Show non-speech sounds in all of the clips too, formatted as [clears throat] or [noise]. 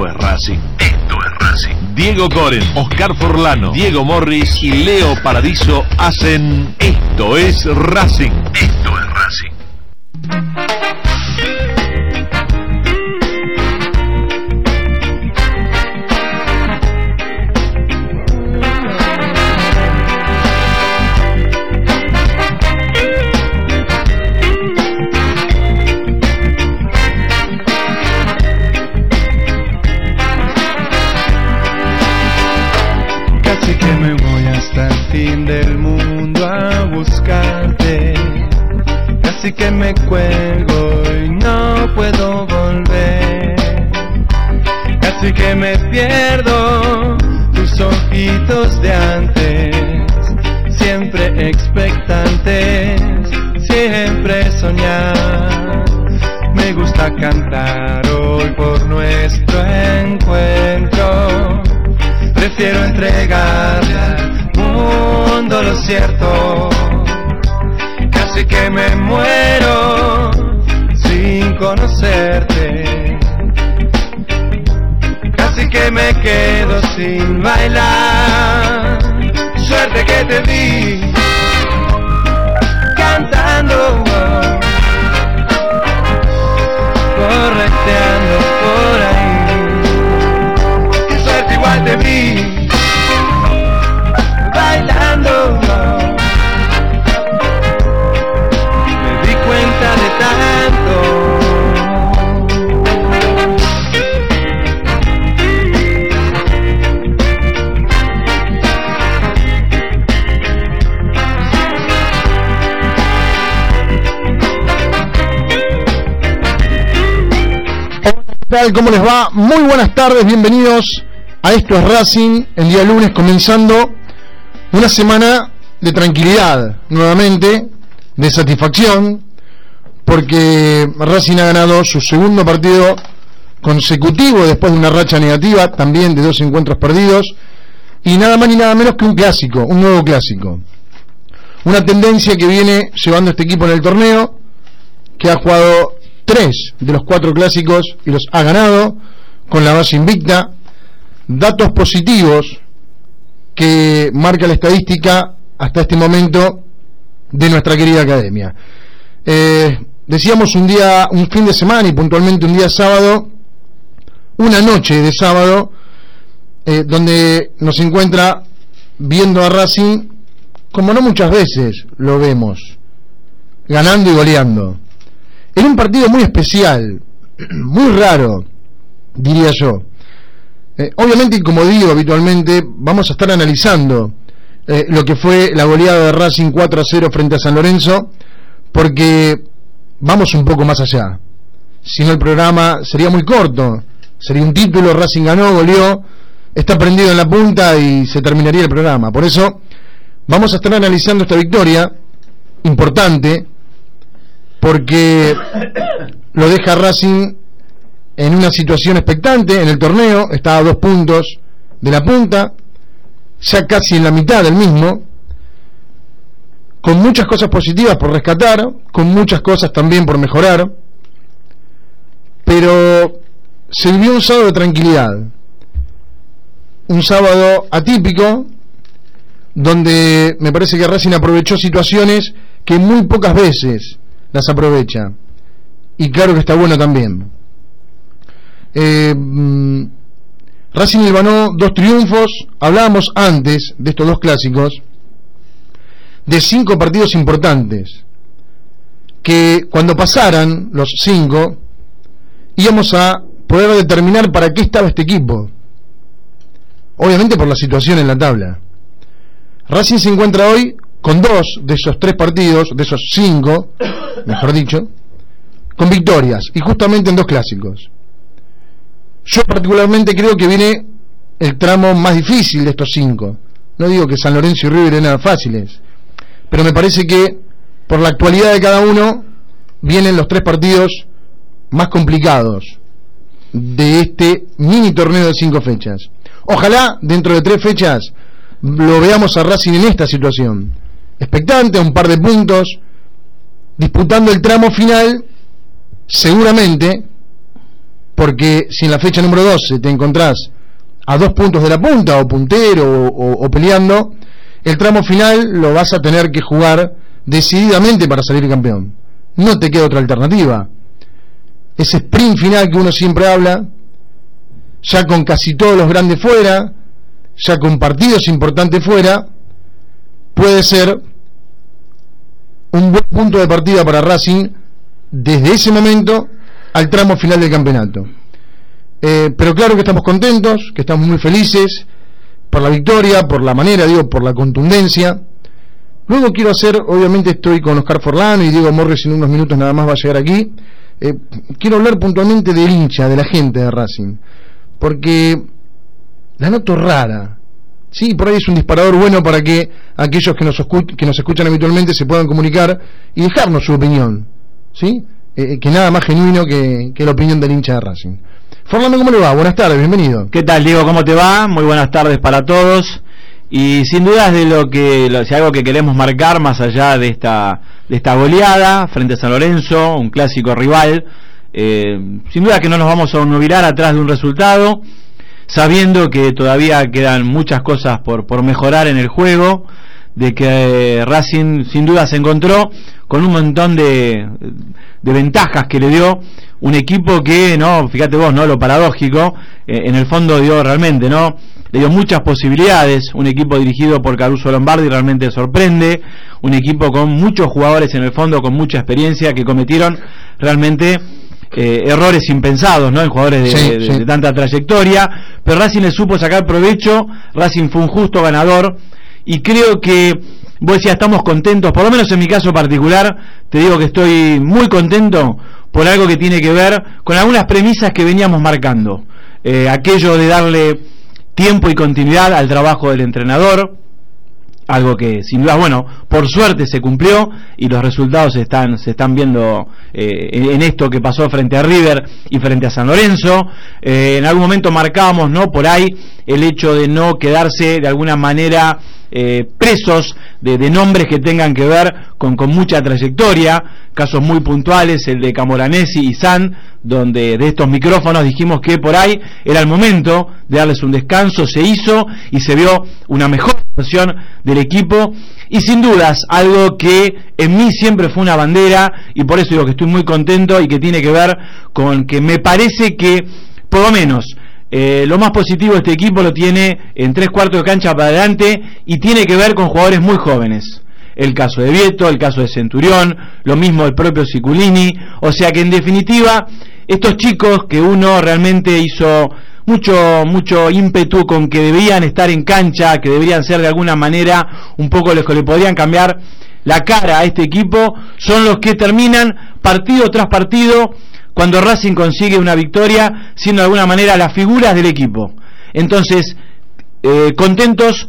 Esto es Racing. Esto es Racing. Diego Coren, Oscar Forlano, Diego Morris y Leo Paradiso hacen Esto es Racing. Esto es Racing. Casi que me cuelgo y no puedo volver. Casi que me pierdo tus ojitos de antes. Siempre expectantes, siempre soñar. Me gusta cantar hoy por nuestro encuentro. Prefiero entregarle al mundo lo cierto. Casi que me muero me quedo sin bailar. Suerte que te vi cantando. Correteando por ahí. Suerte igual te vi tal? ¿Cómo les va? Muy buenas tardes, bienvenidos a Esto es Racing, el día lunes comenzando una semana de tranquilidad, nuevamente, de satisfacción, porque Racing ha ganado su segundo partido consecutivo después de una racha negativa, también de dos encuentros perdidos, y nada más ni nada menos que un clásico, un nuevo clásico. Una tendencia que viene llevando este equipo en el torneo, que ha jugado tres de los cuatro clásicos y los ha ganado con la base invicta. Datos positivos que marca la estadística hasta este momento de nuestra querida academia. Eh, decíamos un día, un fin de semana y puntualmente un día sábado, una noche de sábado, eh, donde nos encuentra viendo a Racing como no muchas veces lo vemos, ganando y goleando en un partido muy especial, [clears throat] muy raro, diría yo. Eh, obviamente, y como digo habitualmente, vamos a estar analizando eh, lo que fue la goleada de Racing 4 a 0 frente a San Lorenzo, porque vamos un poco más allá. Si no, el programa sería muy corto. Sería un título, Racing ganó, goleó, está prendido en la punta y se terminaría el programa. Por eso, vamos a estar analizando esta victoria importante porque lo deja Racing en una situación expectante en el torneo, está a dos puntos de la punta, ya casi en la mitad del mismo, con muchas cosas positivas por rescatar, con muchas cosas también por mejorar, pero se vivió un sábado de tranquilidad, un sábado atípico, donde me parece que Racing aprovechó situaciones que muy pocas veces las aprovecha. Y claro que está bueno también. Eh, mm, Racing Ilvanó dos triunfos. Hablábamos antes de estos dos clásicos de cinco partidos importantes. Que cuando pasaran los cinco íbamos a poder determinar para qué estaba este equipo. Obviamente por la situación en la tabla. Racing se encuentra hoy con dos de esos tres partidos, de esos cinco, mejor dicho, con victorias, y justamente en dos clásicos. Yo particularmente creo que viene el tramo más difícil de estos cinco. No digo que San Lorenzo y River eran fáciles, pero me parece que por la actualidad de cada uno vienen los tres partidos más complicados de este mini torneo de cinco fechas. Ojalá dentro de tres fechas lo veamos a Racing en esta situación. Expectante, a un par de puntos, disputando el tramo final, seguramente, porque si en la fecha número 12 te encontrás a dos puntos de la punta, o puntero, o, peleando, el tramo final lo vas a tener que jugar decididamente para salir campeón. No te queda otra alternativa. Ese sprint final que uno siempre habla, ya con casi todos los grandes fuera, ya con partidos importantes fuera, puede ser un buen punto de partida para Racing desde ese momento al tramo final del campeonato. Eh, pero claro que estamos contentos, que estamos muy felices por la victoria, por la manera, digo, por la contundencia. Luego quiero hacer, obviamente estoy con Oscar Forlano y Diego Morris en unos minutos nada más va a llegar aquí. Eh, quiero hablar puntualmente del hincha, de la gente de Racing, porque la noto rara. Sí, por ahí es un disparador bueno para que aquellos que nos, que nos escuchan habitualmente se puedan comunicar y dejarnos su opinión. ¿Sí? Eh, que nada más genuino que, que la opinión del hincha de Racing. Fernando, ¿cómo le va? Buenas tardes, bienvenido. ¿Qué tal, Diego? ¿Cómo te va? Muy buenas tardes para todos. Y sin dudas de lo que, si algo que queremos marcar más allá de esta, de esta goleada frente a San Lorenzo, un clásico rival, eh, sin duda que no nos vamos a olvidar atrás de un resultado, sabiendo que todavía quedan muchas cosas por, por mejorar en el juego, de que eh, Racing sin duda se encontró con un montón de, de ventajas que le dio un equipo que, no, fíjate vos, ¿no? Lo paradójico, eh, en el fondo dio realmente, ¿no? Le dio muchas posibilidades, un equipo dirigido por Caruso Lombardi realmente sorprende, un equipo con muchos jugadores en el fondo, con mucha experiencia, que cometieron realmente eh, errores impensados, ¿no? En jugadores de, tanta trayectoria, pero Racing le supo sacar provecho, Racing fue un justo ganador, y creo que vos decías, estamos contentos, por lo menos en mi caso particular, te digo que estoy muy contento por algo que tiene que ver con algunas premisas que veníamos marcando. Eh, aquello de darle tiempo y continuidad al trabajo del entrenador, algo que sin duda, bueno, por suerte se cumplió y los resultados se están, se están viendo eh, en esto que pasó frente a River y frente a San Lorenzo. Eh, en algún momento marcábamos, ¿no? Por ahí el hecho de no quedarse de alguna manera eh, presos de, nombres que tengan que ver con, con, mucha trayectoria, casos muy puntuales, el de Camoranesi y San, donde de estos micrófonos dijimos que por ahí era el momento de darles un descanso, se hizo y se vio una mejor versión del equipo. Y sin dudas algo que en mí siempre fue una bandera y por eso digo que estoy muy contento y que tiene que ver con que me parece que por lo menos eh, lo más positivo de este equipo lo tiene en tres cuartos de cancha para adelante y tiene que ver con jugadores muy jóvenes. El caso de Vieto, el caso de Centurión, lo mismo el propio Siculini. O sea que en definitiva, estos chicos que uno realmente hizo mucho, mucho ímpetu con que debían estar en cancha, que deberían ser de alguna manera un poco los que le podrían cambiar la cara a este equipo, son los que terminan partido tras partido cuando Racing consigue una victoria, siendo de alguna manera las figuras del equipo. Entonces, eh, contentos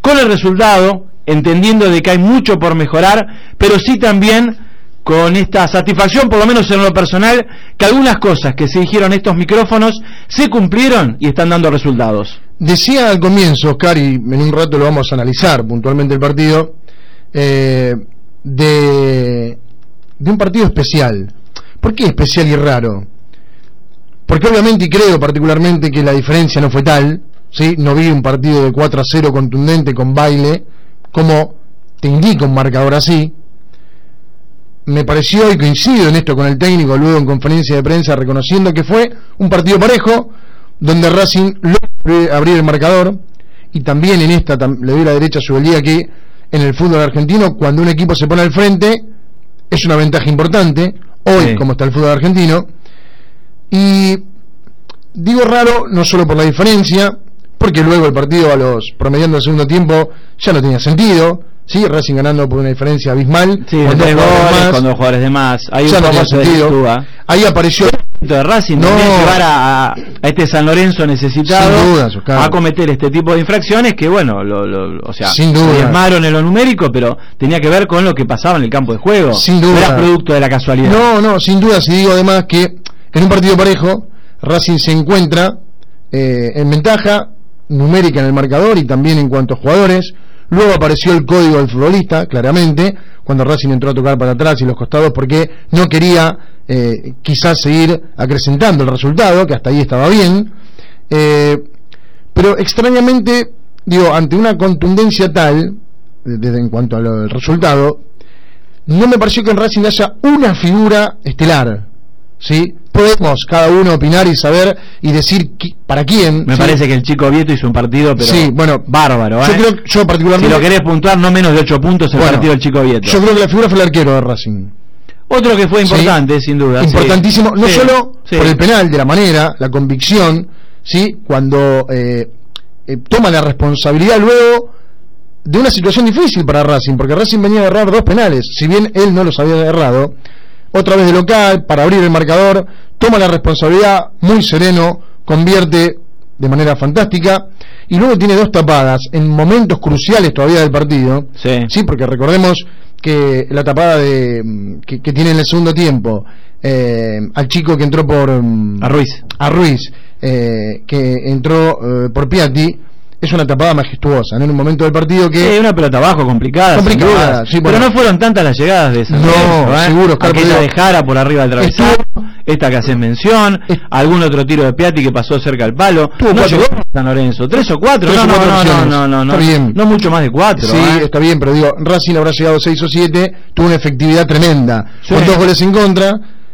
con el resultado, entendiendo de que hay mucho por mejorar, pero sí también con esta satisfacción, por lo menos en lo personal, que algunas cosas que se dijeron estos micrófonos se cumplieron y están dando resultados. Decía al comienzo, Oscar, y en un rato lo vamos a analizar puntualmente el partido, eh, de, de un partido especial, ¿Por qué especial y raro? Porque obviamente y creo particularmente que la diferencia no fue tal, ¿sí? No vi un partido de 4 a 0 contundente con baile, como te indica un marcador así. Me pareció, y coincido en esto con el técnico luego en conferencia de prensa, reconociendo que fue un partido parejo, donde Racing logró abrir el marcador, y también en esta le doy la derecha a su que en el fútbol argentino, cuando un equipo se pone al frente, es una ventaja importante, hoy como está el fútbol argentino. Y digo raro no solo por la diferencia, porque luego el partido a los promediando el segundo tiempo ya no tenía sentido. Sí, Racing ganando por una diferencia abismal. Sí, con, dos jugadores, con dos jugadores de más. Ya no tenía sentido. Ahí apareció de Racing no. llevar a, a, este San Lorenzo necesitado a cometer este tipo de infracciones que bueno lo, lo, o sea sin duda. en lo numérico pero tenía que ver con lo que pasaba en el campo de juego. Sin duda. Era producto de la casualidad. No no sin duda si digo además que en un partido parejo Racing se encuentra eh, en ventaja numérica en el marcador y también en cuanto a jugadores. Luego apareció el código del futbolista claramente cuando Racing entró a tocar para atrás y los costados porque no quería eh, quizás seguir acrecentando el resultado, que hasta ahí estaba bien. Eh, pero extrañamente, digo, ante una contundencia tal, desde en cuanto al resultado, no me pareció que en Racing haya una figura estelar. ¿Sí? Podemos cada uno opinar y saber y decir para quién. Me parece que el chico Vieto hizo un partido, pero sí, bueno, bárbaro. Yo ¿eh? creo, yo particularmente. Si lo querés puntuar, no menos de 8 puntos el Bueno, partido del chico Vieto. Yo creo que la figura fue el arquero de Racing. Otro que fue Sí. importante, sin duda. sí. Importantísimo, no Sí, solo por el penal, de la manera, la convicción, ¿sí? Cuando eh, eh, toma la responsabilidad luego de una situación difícil para Racing, porque Racing venía a errar dos penales, si bien él no los había errado, otra vez de local, para abrir el marcador, toma la responsabilidad muy sereno, convierte de manera fantástica, y luego tiene dos tapadas en momentos cruciales todavía del partido, Sí. Sí, porque recordemos que la tapada de que, que tiene en el segundo tiempo eh, al chico que entró por A Ruiz. a Ruiz, eh, que entró eh, por Piatti, es una tapada majestuosa, ¿no? en un momento del partido que Sí, una pelota abajo complicada. Complicada, sí, pero bueno. no fueron tantas las llegadas de San No, ¿eh? seguro, Oscar, Aquella pero de Jara por arriba del travesaño, esta que haces mención, algún otro tiro de Piatti que pasó cerca del palo. Tuvo no llegó San Lorenzo, tres o cuatro, Tres no, o no, cuatro no, no, opciones. no, no, no, Está bien. no mucho más de cuatro. Sí, ¿eh? está bien, pero digo, Racing habrá llegado 6 o 7, tuvo una efectividad tremenda, Sí. con dos goles en contra,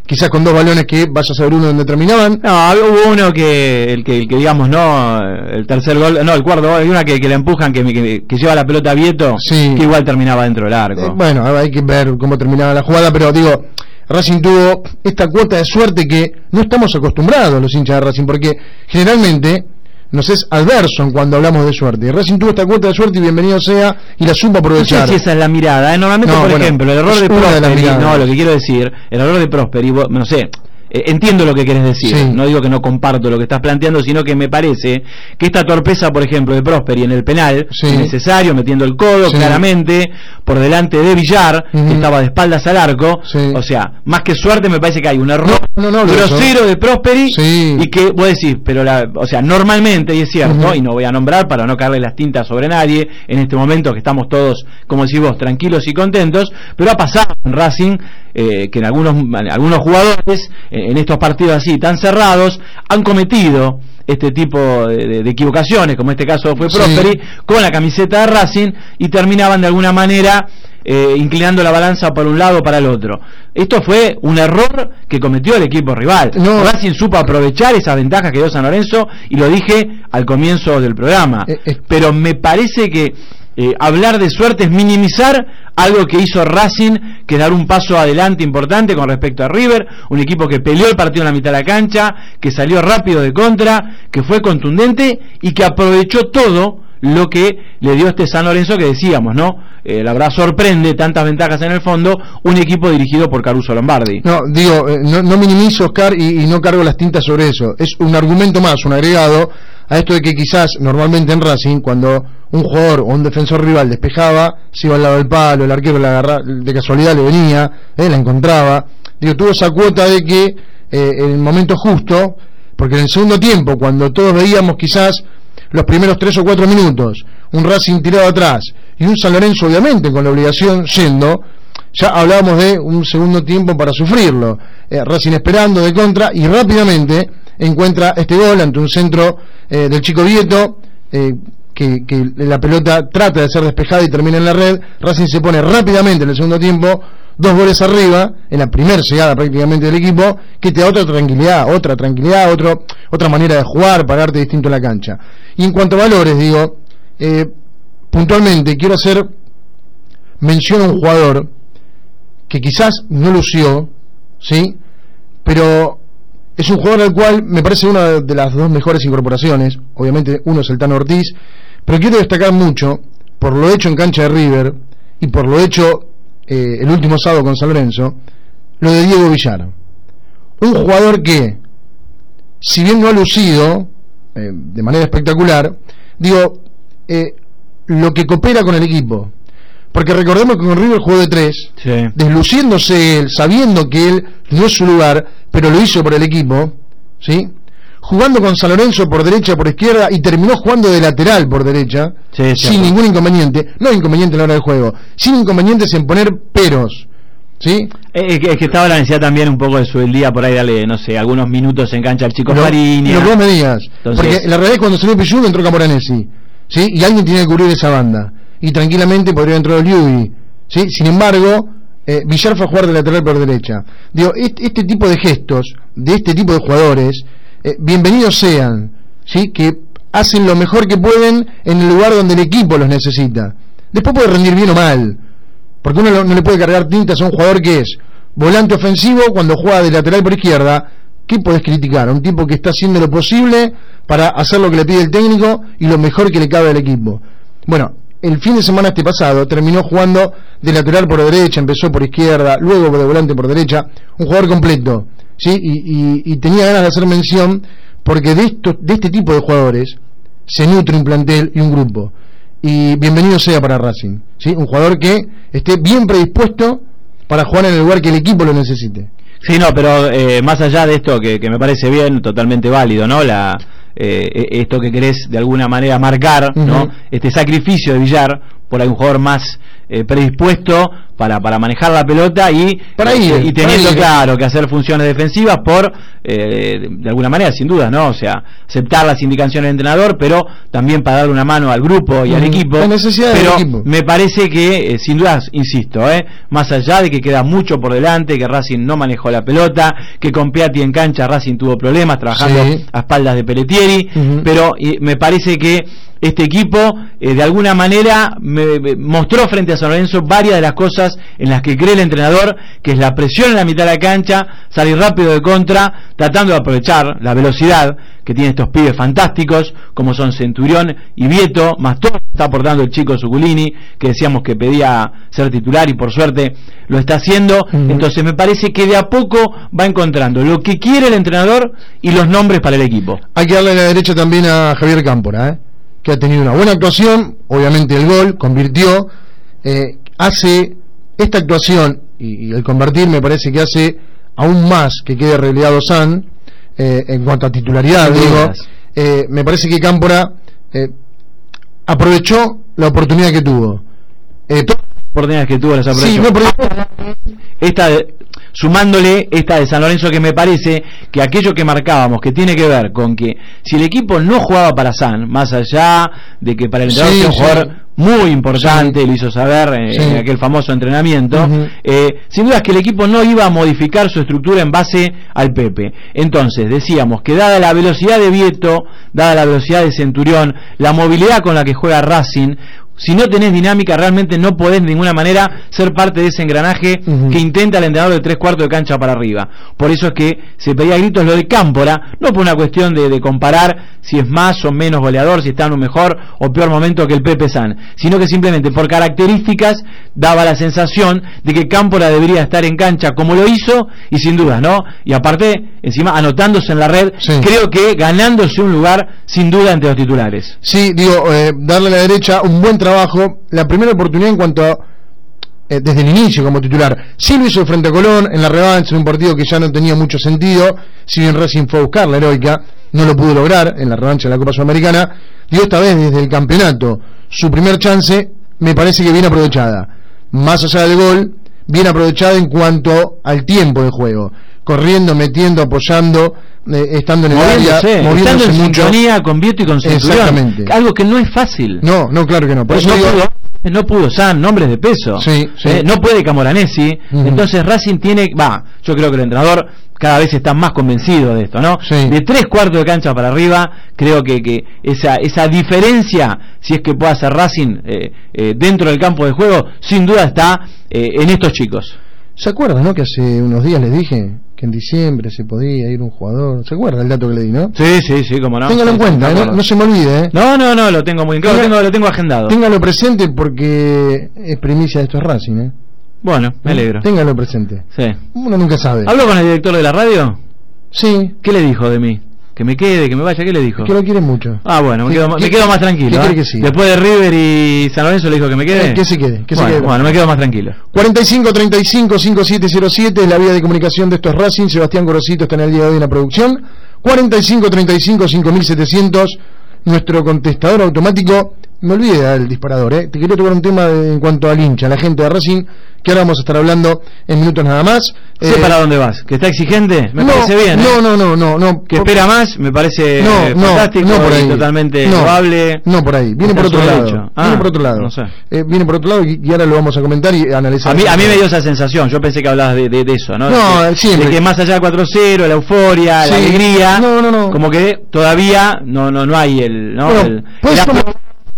quizás con dos balones que vaya a saber uno donde terminaban. No, hubo uno que, el que, el que digamos, no, el tercer gol, no, el cuarto gol, hay una que, que le empujan, que, que, que lleva la pelota a Vieto, Sí. que igual terminaba dentro del arco. Eh, bueno, hay que ver cómo terminaba la jugada, pero digo, Racing tuvo esta cuota de suerte que no estamos acostumbrados los hinchas de Racing, porque generalmente nos es adverso en cuando hablamos de suerte. Y Racing tuvo esta cuota de suerte y bienvenido sea y la supo No sé aprovechar. si esa es la mirada. ¿eh? Normalmente, No, por bueno, ejemplo, el error de Prosperi, no, lo que quiero decir, el error de Prosperi, no sé, eh, entiendo lo que querés decir, Sí. no digo que no comparto lo que estás planteando, sino que me parece que esta torpeza, por ejemplo, de Prosperi en el penal, Sí. innecesario, metiendo el codo Sí. claramente, por delante de Villar, que estaba de espaldas al arco, o sea, más que suerte me parece que hay un error No, no, grosero de Prosperi y que vos decís, pero la, o sea, normalmente, y es cierto, y no voy a nombrar para no caerle las tintas sobre nadie, en este momento que estamos todos, como decís vos, tranquilos y contentos, pero ha pasado en Racing eh, que en algunos, algunos jugadores, en estos partidos así tan cerrados, han cometido este tipo de, equivocaciones, como este caso fue Sí. Prosperi, con la camiseta de Racing y terminaban de alguna manera eh, inclinando la balanza por un lado o para el otro. Esto fue un error que cometió el equipo rival. No. Racing supo aprovechar esa ventaja que dio San Lorenzo y lo dije al comienzo del programa. Eh, eh. Pero me parece que eh, hablar de suerte es minimizar algo que hizo Racing, que dar un paso adelante importante con respecto a River, un equipo que peleó el partido en la mitad de la cancha, que salió rápido de contra, que fue contundente y que aprovechó todo lo que le dio este San Lorenzo que decíamos, ¿no? Eh, la verdad sorprende tantas ventajas en el fondo, un equipo dirigido por Caruso Lombardi. No, digo, eh, no, minimizo, Oscar, y, no cargo las tintas sobre eso. Es un argumento más, un agregado a esto de que quizás normalmente en Racing, cuando un jugador o un defensor rival despejaba, se iba al lado del palo, el arquero la agarra, de casualidad le venía, eh, la encontraba. Digo, tuvo esa cuota de que eh, en el momento justo, porque en el segundo tiempo, cuando todos veíamos quizás los primeros tres o cuatro minutos, un Racing tirado atrás y un San Lorenzo obviamente con la obligación yendo, ya hablábamos de un segundo tiempo para sufrirlo. Eh, Racing esperando de contra y rápidamente encuentra este gol ante un centro eh, del chico Vieto. eh, que, la pelota trata de ser despejada y termina en la red, Racing se pone rápidamente en el segundo tiempo, dos goles arriba, en la primera llegada prácticamente del equipo, que te da otra tranquilidad, otra tranquilidad, otro, otra manera de jugar, pararte distinto en la cancha. Y en cuanto a valores, digo, eh, puntualmente quiero hacer mención a un jugador que quizás no lució, ¿sí? Pero es un jugador al cual me parece una de las dos mejores incorporaciones. Obviamente uno es el Tano Ortiz, pero quiero destacar mucho por lo hecho en cancha de River y por lo hecho eh, el último sábado con San Lorenzo, lo de Diego Villar. Un jugador que, si bien no ha lucido eh, de manera espectacular, digo, eh, lo que coopera con el equipo. Porque recordemos que con River jugó de tres, Sí. desluciéndose él, sabiendo que él es su lugar, pero lo hizo por el equipo, ¿sí? Jugando con San Lorenzo por derecha, por izquierda, y terminó jugando de lateral por derecha, Sí, sin ningún inconveniente, no inconveniente a la hora del juego, sin inconvenientes en poner peros. ¿Sí? Es que, es que estaba la necesidad también un poco de su el día por ahí darle, no sé, algunos minutos en cancha al chico Lo, Farini. lo que vos me digas. Entonces- Porque la realidad es cuando salió Pichu entró Camoranesi. ¿Sí? Y alguien tiene que cubrir esa banda. Y tranquilamente podría entrar Liubi. ¿Sí? Sin embargo, eh, Villar fue a jugar de lateral por derecha. Digo, este, este tipo de gestos, de este tipo de jugadores, eh, bienvenidos sean. ¿Sí? Que hacen lo mejor que pueden en el lugar donde el equipo los necesita. Después puede rendir bien o mal. Porque uno no le puede cargar tintas a un jugador que es volante ofensivo cuando juega de lateral por izquierda. ¿Qué podés criticar? Un tipo que está haciendo lo posible para hacer lo que le pide el técnico y lo mejor que le cabe al equipo. Bueno, el fin de semana este pasado terminó jugando de lateral por derecha, empezó por izquierda, luego de volante por derecha, un jugador completo. ¿Sí? Y, y- y tenía ganas de hacer mención porque de, esto, de este tipo de jugadores se nutre un plantel y un grupo. Y bienvenido sea para Racing. ¿sí? Un jugador que esté bien predispuesto para jugar en el lugar que el equipo lo necesite. Sí, no, pero eh, más allá de esto que, que me parece bien, totalmente válido, ¿no? La, eh, e- esto que querés de alguna manera marcar, ¿no? Este sacrificio de Villar por ahí un jugador más eh, predispuesto para, para manejar la pelota y, Para ir, y teniendo para ir. claro que hacer funciones defensivas por, eh, de, de alguna manera, sin duda, ¿no? O sea, aceptar las indicaciones del entrenador, pero también para darle una mano al grupo y al equipo. La necesidad del pero equipo. me parece que, eh, sin dudas, insisto, eh, más allá de que queda mucho por delante, que Racing no manejó la pelota, que con Piatti en cancha Racing tuvo problemas trabajando Sí. a espaldas de Pelletieri, Ujú. pero eh, me parece que este equipo eh, de alguna manera me, me mostró frente a San Lorenzo varias de las cosas en las que cree el entrenador, que es la presión en la mitad de la cancha, salir rápido de contra, tratando de aprovechar la velocidad que tienen estos pibes fantásticos, como son Centurión y Vieto, más todo lo que está aportando el chico Zuculini, que decíamos que pedía ser titular y por suerte lo está haciendo. Entonces me parece que de a poco va encontrando lo que quiere el entrenador y los nombres para el equipo. Hay que darle la derecha también a Javier Cámpora, ¿eh? Que ha tenido una buena actuación, obviamente el gol, convirtió, eh, hace esta actuación y, y el convertir me parece que hace aún más que quede relegado San eh, en cuanto a titularidad, digo, eh, me parece que Cámpora eh, aprovechó la oportunidad que tuvo. Oportunidades que tuvo sí, no, pero- esta de- sumándole esta de San Lorenzo que me parece que aquello que marcábamos que tiene que ver con que si el equipo no jugaba para San más allá de que para el entrenador Sí, sea un sí. jugador muy importante, lo hizo saber eh, en aquel famoso entrenamiento, eh, sin duda es que el equipo no iba a modificar su estructura en base al Pepe. Entonces, decíamos que dada la velocidad de Vieto, dada la velocidad de Centurión, la movilidad con la que juega Racing, si no tenés dinámica, realmente no podés de ninguna manera ser parte de ese engranaje que intenta el entrenador de tres cuartos de cancha para arriba. Por eso es que se pedía a gritos lo de Cámpora, no por una cuestión de, de comparar si es más o menos goleador, si está en un mejor o peor momento que el Pepe San, sino que simplemente por características daba la sensación de que Cámpora debería estar en cancha como lo hizo y sin duda, ¿no? Y aparte, encima anotándose en la red, Sí. creo que ganándose un lugar sin duda entre los titulares. Sí, digo, eh, darle a la derecha un buen trabajo. La primera oportunidad en cuanto a, eh, desde el inicio como titular. Sí lo hizo frente a Colón en la revancha, en un partido que ya no tenía mucho sentido. Si bien Racing fue a buscar la heroica, no lo pudo lograr en la revancha de la Copa Sudamericana. Digo, esta vez desde el campeonato, su primer chance me parece que bien aprovechada. Más allá del gol, bien aprovechada en cuanto al tiempo de juego. Corriendo, metiendo, apoyando, eh, estando en el área, Moviéndose, estando en mucho. sintonía con Vieto y con Centurión. Exactamente. Algo que no es fácil. No, no, claro que no. Por Pues eso no, digo, pudo, no pudo San, nombres de peso. Sí, sí. Eh, no puede Camoranesi. Entonces Racing tiene, va, yo creo que el entrenador cada vez está más convencido de esto, ¿no? Sí. De tres cuartos de cancha para arriba, creo que, que esa, esa diferencia, si es que puede hacer Racing eh, eh, dentro del campo de juego, sin duda está eh, en estos chicos. ¿Se acuerdan, no? Que hace unos días les dije que en diciembre se podía ir un jugador. ¿Se acuerda el dato que le di, no? Sí, sí, sí, como no. Téngalo en Sí, sí, cuenta, ¿eh? no, no se me olvide, ¿eh? No, no, no, lo tengo muy claro, tengo, lo tengo agendado. Téngalo presente porque es primicia de estos Racing, ¿eh? Bueno, me alegro. Téngalo presente. Sí. Uno nunca sabe. ¿Habló con el director de la radio? Sí, ¿Qué le dijo de mí? ¿Que me quede, que me vaya? ¿Qué le dijo? que lo quiere mucho. Ah, bueno, me ¿Qué- quedo, me qué- quedo más tranquilo. ¿eh? que? Después de River y San Lorenzo le dijo que me quede. Eh, que se quede, que se bueno, quede. Bueno, me quedo más tranquilo. 45 35 5707 es la vía de comunicación de estos Racing. Sebastián Gorosito está en el día de hoy en la producción. 45 35 5700 nuestro contestador automático me olvidé del disparador, ¿eh? Te quería tocar un tema en cuanto al hincha, la gente de Racing, que ahora vamos a estar hablando en minutos nada más. Sé Eh, para dónde vas, que está exigente, me no, parece bien. ¿eh? No, no, no, no, no. Que espera más, me parece no, eh, no, fantástico no por ahí. totalmente no, loable. No por ahí, viene por otro lado. Ah, viene por otro lado. no sé. Eh, viene por otro lado y, y ahora lo vamos a comentar y analizar. A mí, a mí me dio esa sensación, yo pensé que hablabas de, de- de eso, ¿no? No, de, siempre. de que más allá del 4-0, la euforia, Sí. la alegría, No, no, no. como que todavía no no no hay el, ¿no? Bueno, el, el ser-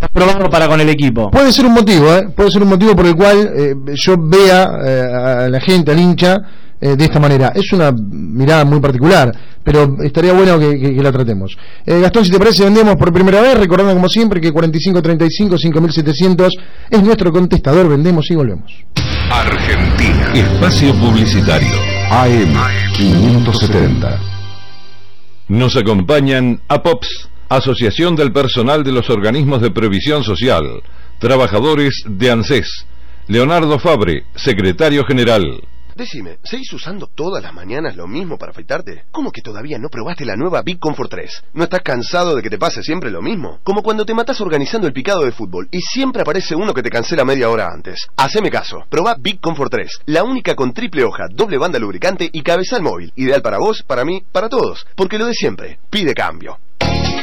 aprobado para con el equipo. Puede ser un motivo, ¿eh? Puede ser un motivo por el cual eh, yo vea eh, a la gente, al hincha, eh, de esta manera. Es una mirada muy particular, pero estaría bueno que, que- que la tratemos. Eh, Gastón, si te parece, vendemos por primera vez, recordando como siempre que 4535-5700 es nuestro contestador, vendemos y volvemos. Argentina. Espacio Publicitario. AM 570. Nos acompañan APOPS, Asociación del Personal de los Organismos de Previsión Social, trabajadores de ANSES, Leonardo Fabre, secretario general. Decime, ¿seguís usando todas las mañanas lo mismo para afeitarte? ¿Cómo que todavía no probaste la nueva Big Comfort 3? ¿No estás cansado de que te pase siempre lo mismo? Como cuando te matás organizando el picado de fútbol y siempre aparece uno que te cancela media hora antes. Haceme caso, probá Big Comfort 3, la única con triple hoja, doble banda lubricante y cabezal móvil, ideal para vos, para mí, para todos. Porque lo de siempre, pide cambio.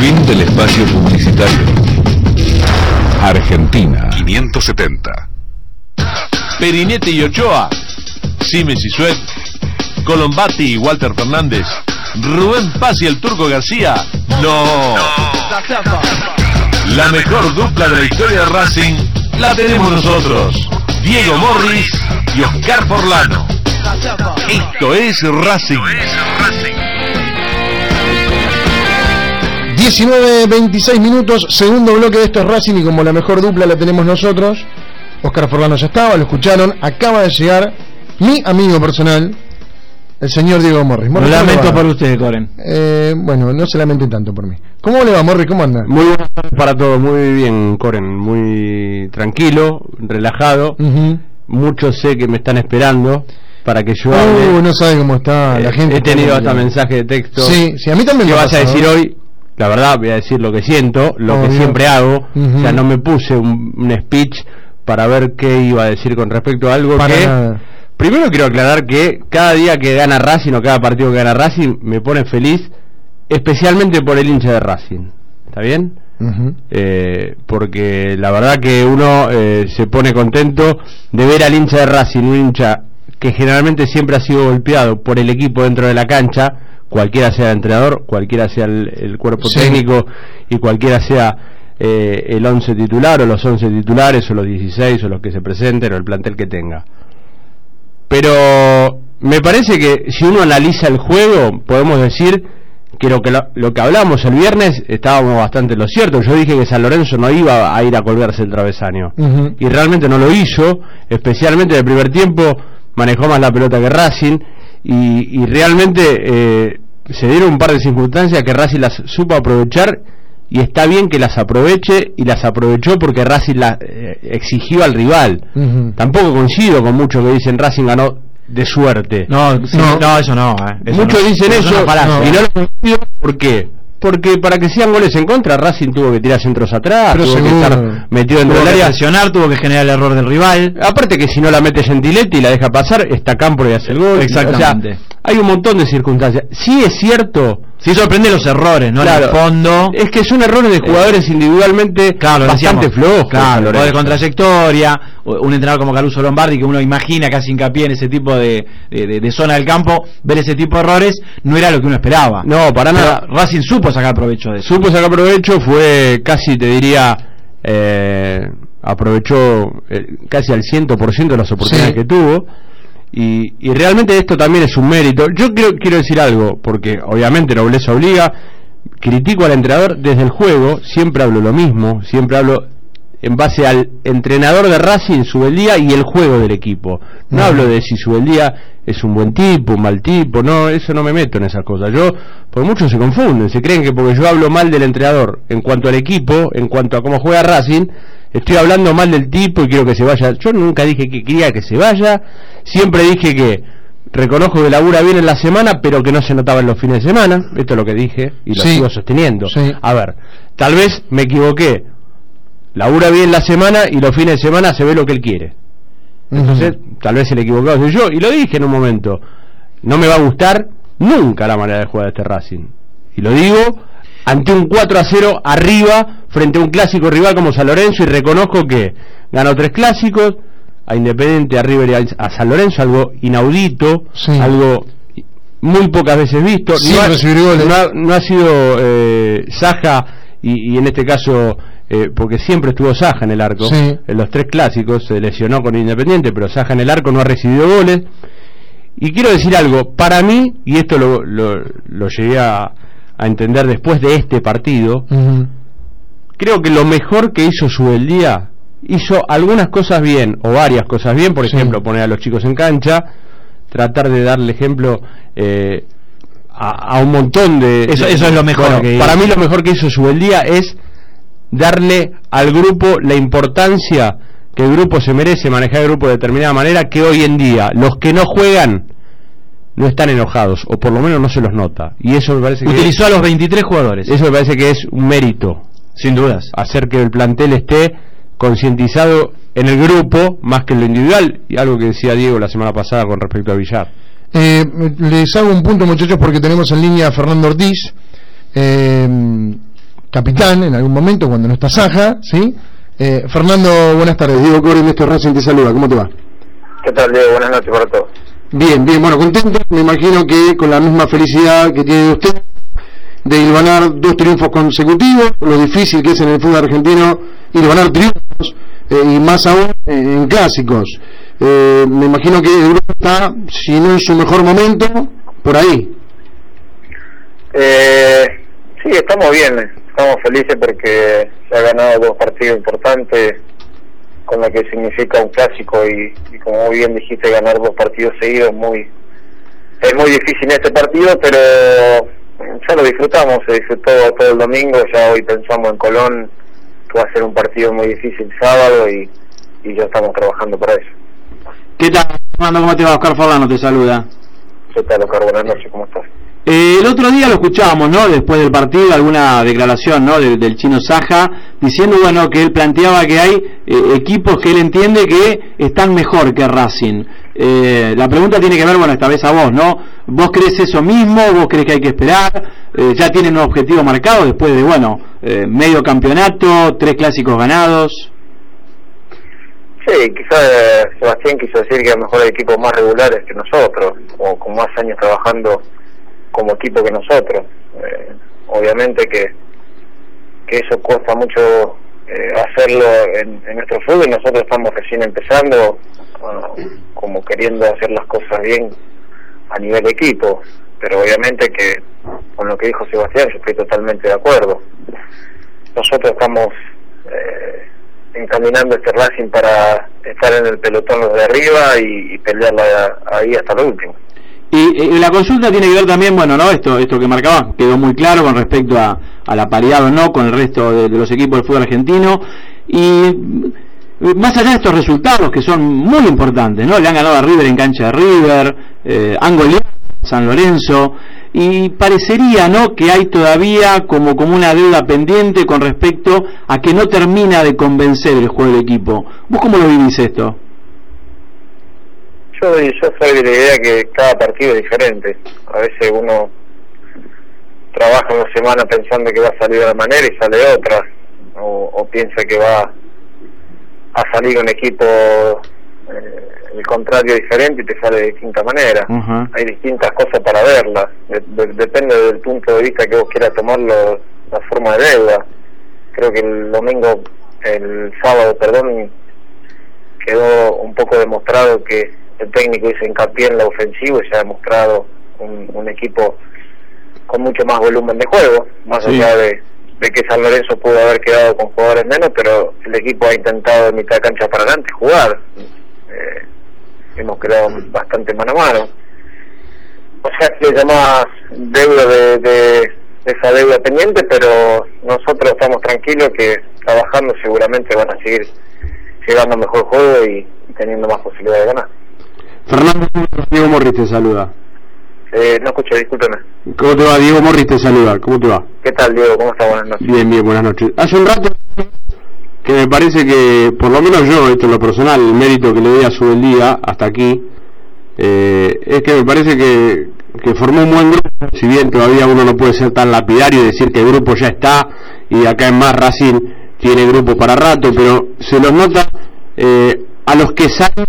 Fin del espacio publicitario. Argentina 570. Perinete y Ochoa. Simes y Suet. Colombati y Walter Fernández. Rubén Paz y el Turco García. No. La mejor dupla de la historia de Racing la tenemos nosotros. Diego Morris y Oscar Forlano. Esto es Racing. 19, 26 minutos, segundo bloque de esto es Racing y como la mejor dupla la tenemos nosotros, Oscar Forlano ya estaba, lo escucharon, acaba de llegar mi amigo personal, el señor Diego Morris. Lo Morris, ¿cómo le lamento por usted, Coren. Eh, bueno, no se lamenten tanto por mí. ¿Cómo le va, Morris? ¿Cómo anda? Muy buenas tardes para todos, muy bien, Coren, muy tranquilo, relajado. Ujú. Muchos sé que me están esperando para que yo Uh, hable. no sabe cómo está la Eh, gente. He tenido hasta muy- mensaje de texto. Sí, sí, a mí también ¿Qué me vas a decir hoy? La verdad, voy a decir lo que siento, lo Obvio. que siempre hago. Ujú. O sea, no me puse un, un speech para ver qué iba a decir con respecto a algo Para que... nada. Primero quiero aclarar que cada día que gana Racing o cada partido que gana Racing me pone feliz, especialmente por el hincha de Racing. ¿Está bien? Eh, porque la verdad que uno eh, se pone contento de ver al hincha de Racing, un hincha que generalmente siempre ha sido golpeado por el equipo dentro de la cancha, cualquiera sea el entrenador, cualquiera sea el, cuerpo técnico y cualquiera sea eh, el 11 titular o los 11 titulares o los 16 o los que se presenten o el plantel que tenga. Pero me parece que si uno analiza el juego, podemos decir que lo que, lo, que hablamos el viernes estábamos bastante lo cierto. Yo dije que San Lorenzo no iba a ir a colgarse el travesaño. Y realmente no lo hizo, especialmente en el primer tiempo manejó más la pelota que Racing y, realmente eh, se dieron un par de circunstancias que Racing las supo aprovechar y está bien que las aproveche y las aprovechó porque Racing la, eh, exigió al rival. Tampoco coincido con muchos que dicen Racing ganó de suerte. No, no, eso no. Eh. Muchos dicen eso, y no lo coincido. ¿Por qué? Porque para que sean goles en contra, Racing tuvo que tirar centros atrás, tuvo que estar metido en el área. tuvo que generar el error del rival. Aparte que si no la mete Gentiletti y la deja pasar, está Campo y hace el gol. Exactamente. hay un montón de circunstancias. Sí es cierto Sí sorprende los errores, ¿no? Claro, fondo. Es que son errores de jugadores individualmente bastante flojos. Claro, de con trayectoria, un entrenador como Caruso Lombardi, que uno imagina casi hincapié en ese tipo de, de, zona del campo, ver ese tipo de errores no era lo que uno esperaba. No, para nada. Racing supo sacar provecho de eso. Supo sacar provecho, fue casi, te diría, eh, aprovechó eh, casi al 100% de las oportunidades que tuvo y, y, realmente esto también es un mérito. Yo quiero, quiero decir algo, porque obviamente nobleza obliga, critico al entrenador desde el juego, siempre hablo lo mismo, siempre hablo en base al entrenador de Racing, Subeldía y el juego del equipo. No hablo de si Subeldía es un buen tipo, un mal tipo, no, eso no me meto en esas cosas. Yo, por muchos se confunden, se creen que porque yo hablo mal del entrenador en cuanto al equipo, en cuanto a cómo juega Racing, estoy hablando mal del tipo y quiero que se vaya. Yo nunca dije que quería que se vaya, siempre dije que reconozco que labura bien en la semana, pero que no se notaba en los fines de semana. Esto es lo que dije y lo sigo sosteniendo. A ver, tal vez me equivoqué. Labura bien la semana y los fines de semana se ve lo que él quiere. Entonces, tal vez el equivocado soy yo. Y lo dije en un momento. No me va a gustar nunca la manera de jugar de este Racing. Y lo digo ante un 4 a 0 arriba frente a un clásico rival como San Lorenzo y reconozco que ganó tres clásicos a Independiente, a River y a San Lorenzo, algo inaudito, algo muy pocas veces visto. no, ha, sido eh, Saja y, en este caso eh, porque siempre estuvo Saja en el arco en los tres clásicos, se lesionó con Independiente, pero Saja en el arco no ha recibido goles. Y quiero decir algo, para mí, y esto lo, lo llegué a, a entender después de este partido, creo que lo mejor que hizo Subeldía hizo algunas cosas bien, o varias cosas bien, por ejemplo, poner a los chicos en cancha, tratar de darle ejemplo eh, a, un montón de... Eso, eso es lo mejor. para mí lo mejor que hizo Subeldía es darle al grupo la importancia que el grupo se merece, manejar el grupo de determinada manera, que hoy en día los que no juegan no están enojados, o por lo menos no se los nota. Y eso me parece que. Utilizó a los 23 jugadores. Eso me parece que es un mérito. Sin dudas. Hacer que el plantel esté concientizado en el grupo más que en lo individual, y algo que decía Diego la semana pasada con respecto a Villar. Eh, les hago un punto, muchachos, porque tenemos en línea a Fernando Ortiz, eh, capitán en algún momento cuando no está Saja, ¿sí? Eh, Fernando, buenas tardes. Diego Corey, Néstor Racing te saluda. ¿Cómo te va? ¿Qué tal, Diego? Buenas noches para todos. Bien, bien, bueno, contento, me imagino que con la misma felicidad que tiene usted de ganar dos triunfos consecutivos, lo difícil que es en el fútbol argentino ganar triunfos eh, y más aún eh, en clásicos. Eh, me imagino que grupo está, si no en su mejor momento, por ahí. sí, estamos bien, estamos felices porque se ha ganado dos partidos importantes con lo que significa un clásico y, como muy bien dijiste ganar dos partidos seguidos muy es muy difícil este partido pero ya lo disfrutamos se disfrutó todo el domingo ya hoy pensamos en Colón que va a ser un partido muy difícil sábado y, ya estamos trabajando para eso ¿Qué tal? ¿cómo te va? Oscar Forlano te saluda ¿qué tal Oscar? buenas noches ¿cómo estás? Eh, el otro día lo escuchábamos, ¿no? Después del partido, alguna declaración, ¿no? del chino Saja, diciendo, bueno, que él planteaba que hay eh, equipos que él entiende que están mejor que Racing. Eh, la pregunta tiene que ver, bueno, esta vez a vos, ¿no? ¿Vos crees eso mismo? ¿Vos crees que hay que esperar? ¿Ya tienen un objetivo marcado después de, bueno, medio campeonato, tres clásicos ganados? Sí, quizás Sebastián quiso decir que a lo mejor hay equipos más regulares que nosotros, o con más años trabajando como equipo que nosotros. Eh, obviamente que, que eso cuesta mucho eh, hacerlo en, nuestro fútbol, nosotros estamos recién empezando, como queriendo hacer las cosas bien a nivel equipo, pero obviamente que con lo que dijo Sebastián yo estoy totalmente de acuerdo. Nosotros estamos eh, encaminando este Racing para estar en el pelotón los de arriba y, y pelearla ahí hasta lo último. Y, la consulta tiene que ver también, bueno, ¿no? Esto, esto que marcaba quedó muy claro con respecto a, la paridad o no con el resto de, los equipos del fútbol argentino. Y más allá de estos resultados que son muy importantes, ¿no? Le han ganado a River en cancha de River, eh, han San Lorenzo, y parecería, ¿no? Que hay todavía como, como una deuda pendiente con respecto a que no termina de convencer el juego del equipo. ¿Vos cómo lo vivís esto? Yo, yo soy de la idea que cada partido es diferente. A veces uno trabaja una semana pensando que va a salir de una manera y sale otra, o, piensa que va a salir un equipo eh, el contrario diferente y te sale de distinta manera. Hay distintas cosas para verlas, depende del punto de vista que vos quieras tomarlo, la forma de verla. Creo que el domingo, el sábado, perdón, quedó un poco demostrado que el técnico hizo hincapié en la ofensiva y se ha demostrado un, equipo con mucho más volumen de juego, más allá de, que San Lorenzo pudo haber quedado con jugadores menos, pero el equipo ha intentado de mitad de cancha para adelante jugar. Eh, hemos quedado bastante mano a mano. O sea, que llamás deuda de, de, esa deuda pendiente, pero nosotros estamos tranquilos que trabajando seguramente van a seguir llegando mejor juego y teniendo más posibilidades de ganar. Fernando, Diego Morris te saluda. Eh, no escucho, discúlpeme. ¿Cómo te va? Diego Morris te saluda. ¿Cómo te va? ¿Qué tal, Diego? ¿Cómo estás? Buenas noches. Bien, bien, buenas noches. Hace un rato que me parece que, por lo menos yo, esto en lo personal, el mérito que le doy a su el día hasta aquí, eh, es que me parece que, que formó un buen grupo, si bien todavía uno no puede ser tan lapidario y decir que el grupo ya está y acá en más Racing tiene grupo para rato, pero se los nota eh, a los que salen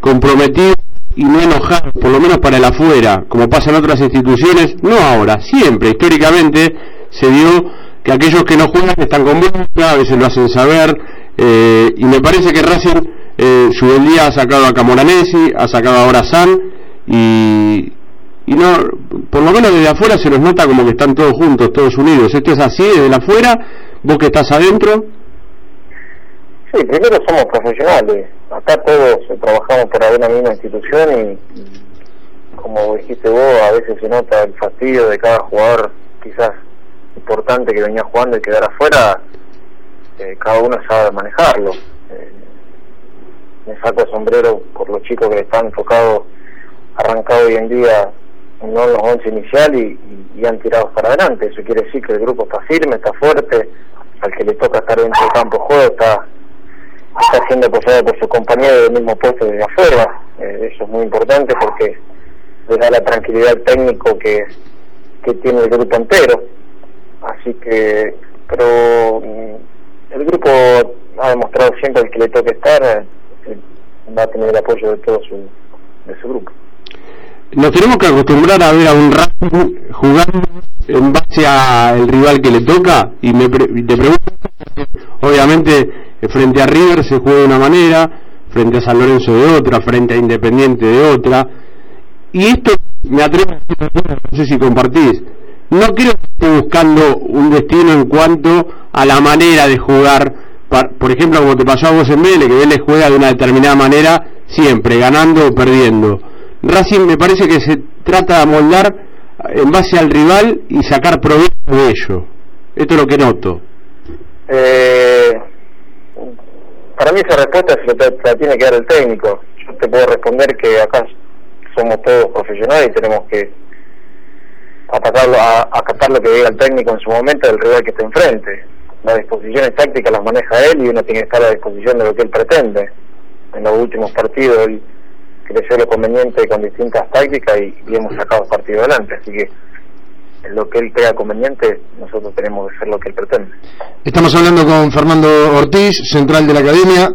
comprometidos y no enojar, por lo menos para el afuera, como pasa en otras instituciones, no ahora, siempre, históricamente se dio que aquellos que no juegan están con bronca, a veces lo hacen saber, eh, y me parece que Racing eh, su día ha sacado a Camoranesi, ha sacado ahora a San, y, y no, por lo menos desde afuera se los nota como que están todos juntos, todos unidos. Esto es así, desde afuera, vos que estás adentro. Sí, primero somos profesionales acá todos trabajamos para una misma institución y, como dijiste vos, a veces se nota el fastidio de cada jugador quizás importante que venía jugando y quedar afuera, eh, cada uno sabe manejarlo. Eh, me saco sombrero por los chicos que están enfocados, arrancado hoy en día no en los 11 inicial y, y, han tirado para adelante. Eso quiere decir que el grupo está firme, está fuerte, al que le toca estar dentro del campo juego está está siendo apoyado por su compañero del mismo puesto desde afuera. Eh, eso es muy importante porque le da la tranquilidad técnico que, que tiene el grupo entero. Así que, pero mm, el grupo ha demostrado siempre el que le toque estar, eh, va a tener el apoyo de todo su, de su grupo. Nos tenemos que acostumbrar a ver a un Racing jugando en base al rival que le toca y me te pregunto, obviamente frente a River se juega de una manera, frente a San Lorenzo de otra, frente a Independiente de otra, y esto me atrevo a decir, no sé si compartís, no creo que esté buscando un destino en cuanto a la manera de jugar, por ejemplo como te pasó a vos en Vélez, que Vélez juega de una determinada manera siempre, ganando o perdiendo. Racing me parece que se trata de amoldar en base al rival y sacar provecho de ello. Esto es lo que noto. Eh, para mí esa respuesta se la, tiene que dar el técnico. Yo te puedo responder que acá somos todos profesionales y tenemos que atacarlo, a, acatar lo que diga el técnico en su momento del rival que está enfrente. Las disposiciones tácticas las maneja él y uno tiene que estar a disposición de lo que él pretende. En los últimos partidos él creció lo conveniente con distintas tácticas y, y hemos sacado partido adelante. Así que lo que él crea conveniente, nosotros tenemos que hacer lo que él pretende. Estamos hablando con Fernando Ortiz, central de la academia.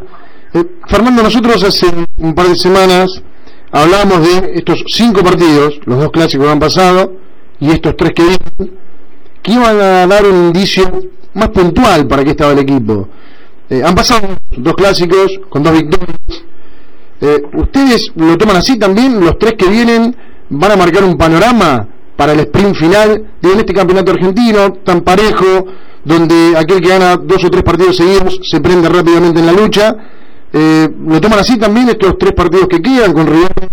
Eh, Fernando, nosotros hace un par de semanas hablábamos de estos cinco partidos, los dos clásicos que han pasado, y estos tres que vienen, que iban a dar un indicio más puntual para qué estaba el equipo. Eh, han pasado dos clásicos con dos victorias. Eh, ¿Ustedes lo toman así también? ¿Los tres que vienen van a marcar un panorama para el sprint final de este campeonato argentino tan parejo, donde aquel que gana dos o tres partidos seguidos se prende rápidamente en la lucha? Eh, ¿Lo toman así también estos tres partidos que quedan con rivales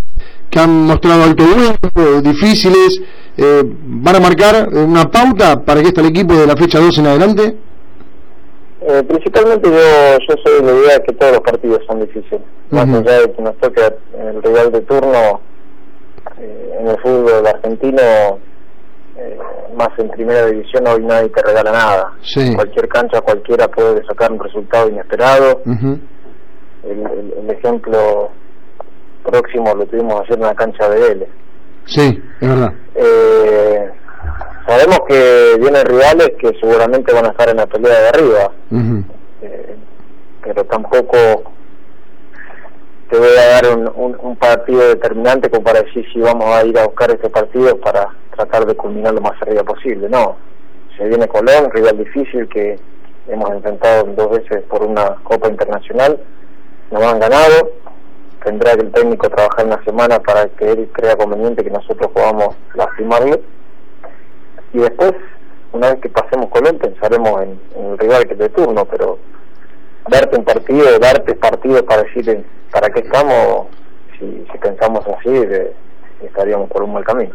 que han mostrado alto vuelo, difíciles? ¿Van a marcar una pauta para que esté el equipo de la fecha 2 en adelante? Eh, principalmente yo, yo soy de la idea de que todos los partidos son difíciles. Más allá de que nos toque el rival de turno eh, en el fútbol argentino, eh, más en primera división hoy nadie te regala nada. Cualquier cancha cualquiera puede sacar un resultado inesperado. el, ejemplo próximo lo tuvimos ayer en la cancha de L. Sí, es verdad. Eh, sabemos que vienen rivales que seguramente van a estar en la pelea de arriba, eh, pero tampoco te voy a dar un, un, partido determinante como para decir si vamos a ir a buscar este partido para tratar de culminar lo más arriba posible. No, se viene Colón, rival difícil que hemos enfrentado dos veces por una Copa Internacional, nos han ganado, tendrá que el técnico trabajar una semana para que él crea conveniente que nosotros podamos lastimarlo y después, una vez que pasemos Colón, pensaremos en, el rival que de turno, pero darte un partido, darte partido para decir para qué estamos, si, pensamos así, estaríamos por un mal camino.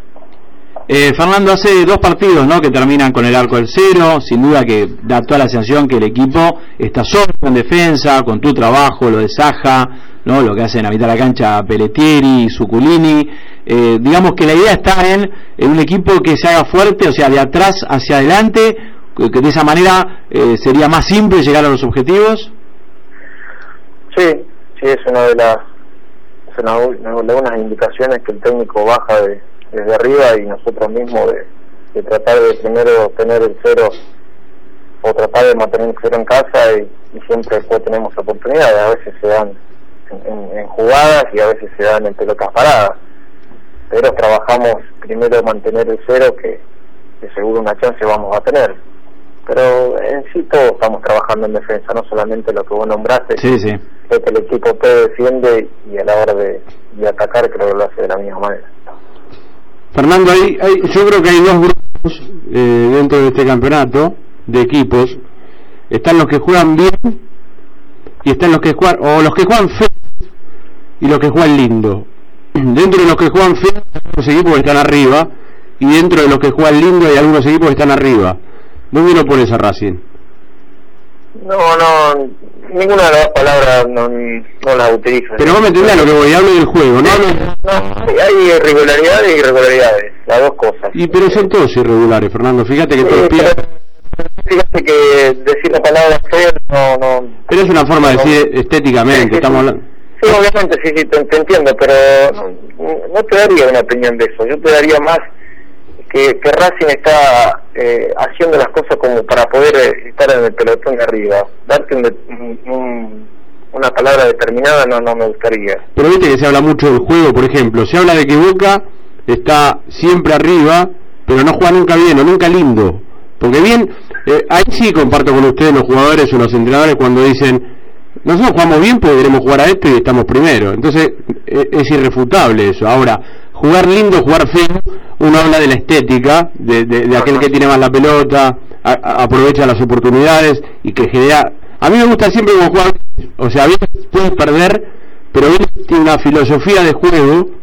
Eh, Fernando, hace dos partidos ¿no? que terminan con el arco del cero, sin duda que da toda la sensación que el equipo está solo en defensa, con tu trabajo, lo de Saja, ¿no? lo que hacen a mitad de la cancha Pelletieri, Suculini, eh, digamos que la idea está en, un equipo que se haga fuerte, o sea, de atrás hacia adelante, que de esa manera eh, sería más simple llegar a los objetivos. Sí, sí, es una de las una, de unas indicaciones que el técnico baja de, desde arriba y nosotros mismos de, tratar de primero tener el cero o tratar de mantener el cero en casa y, siempre después tenemos oportunidades, a veces se dan en, jugadas y a veces se dan en pelotas paradas. Pero trabajamos primero mantener el cero que, seguro una chance vamos a tener. Pero en sí todos estamos trabajando en defensa no solamente lo que vos nombraste sí, sí. que el equipo todo defiende y a la hora de, atacar creo que lo hace de la misma manera Fernando hay, yo creo que hay dos grupos eh, dentro de este campeonato de equipos están los que juegan bien y están los que juegan o los que juegan feo y los que juegan lindo [clears throat] dentro de los que juegan feo hay algunos equipos que están arriba y dentro de los que juegan lindo hay algunos equipos que están arriba. ¿Dónde lo pones a Racing? No, no, ninguna de las palabras no, no las utilizo. Pero vos me entendés lo que voy, hablo del juego, ¿no? no, hay irregularidades y irregularidades, las dos cosas. Y pero son todos irregulares, Fernando, fíjate que todos Fíjate que decir la palabra feo no, no... Pero es una forma de decir estéticamente, estamos hablando... Sí, obviamente, sí, sí, te, entiendo, pero no, te daría una opinión de eso. Yo te daría más que, que Racing está eh, haciendo las cosas como para poder eh, estar en el pelotón de arriba. Darte una palabra determinada no, no me gustaría. Pero viste que se habla mucho del juego, por ejemplo. Se habla de que Boca está siempre arriba, pero no juega nunca bien o nunca lindo. Porque bien, eh, ahí sí comparto con ustedes los jugadores o los entrenadores cuando dicen nosotros jugamos bien porque queremos jugar a esto y estamos primero. Entonces e, es irrefutable eso. Ahora, jugar lindo, jugar feo, uno habla de la estética, de, aquel que tiene más la pelota, aprovecha las oportunidades y que genera... A mí me gusta siempre jugar, o sea, a veces puedes perder, pero tiene una filosofía de juego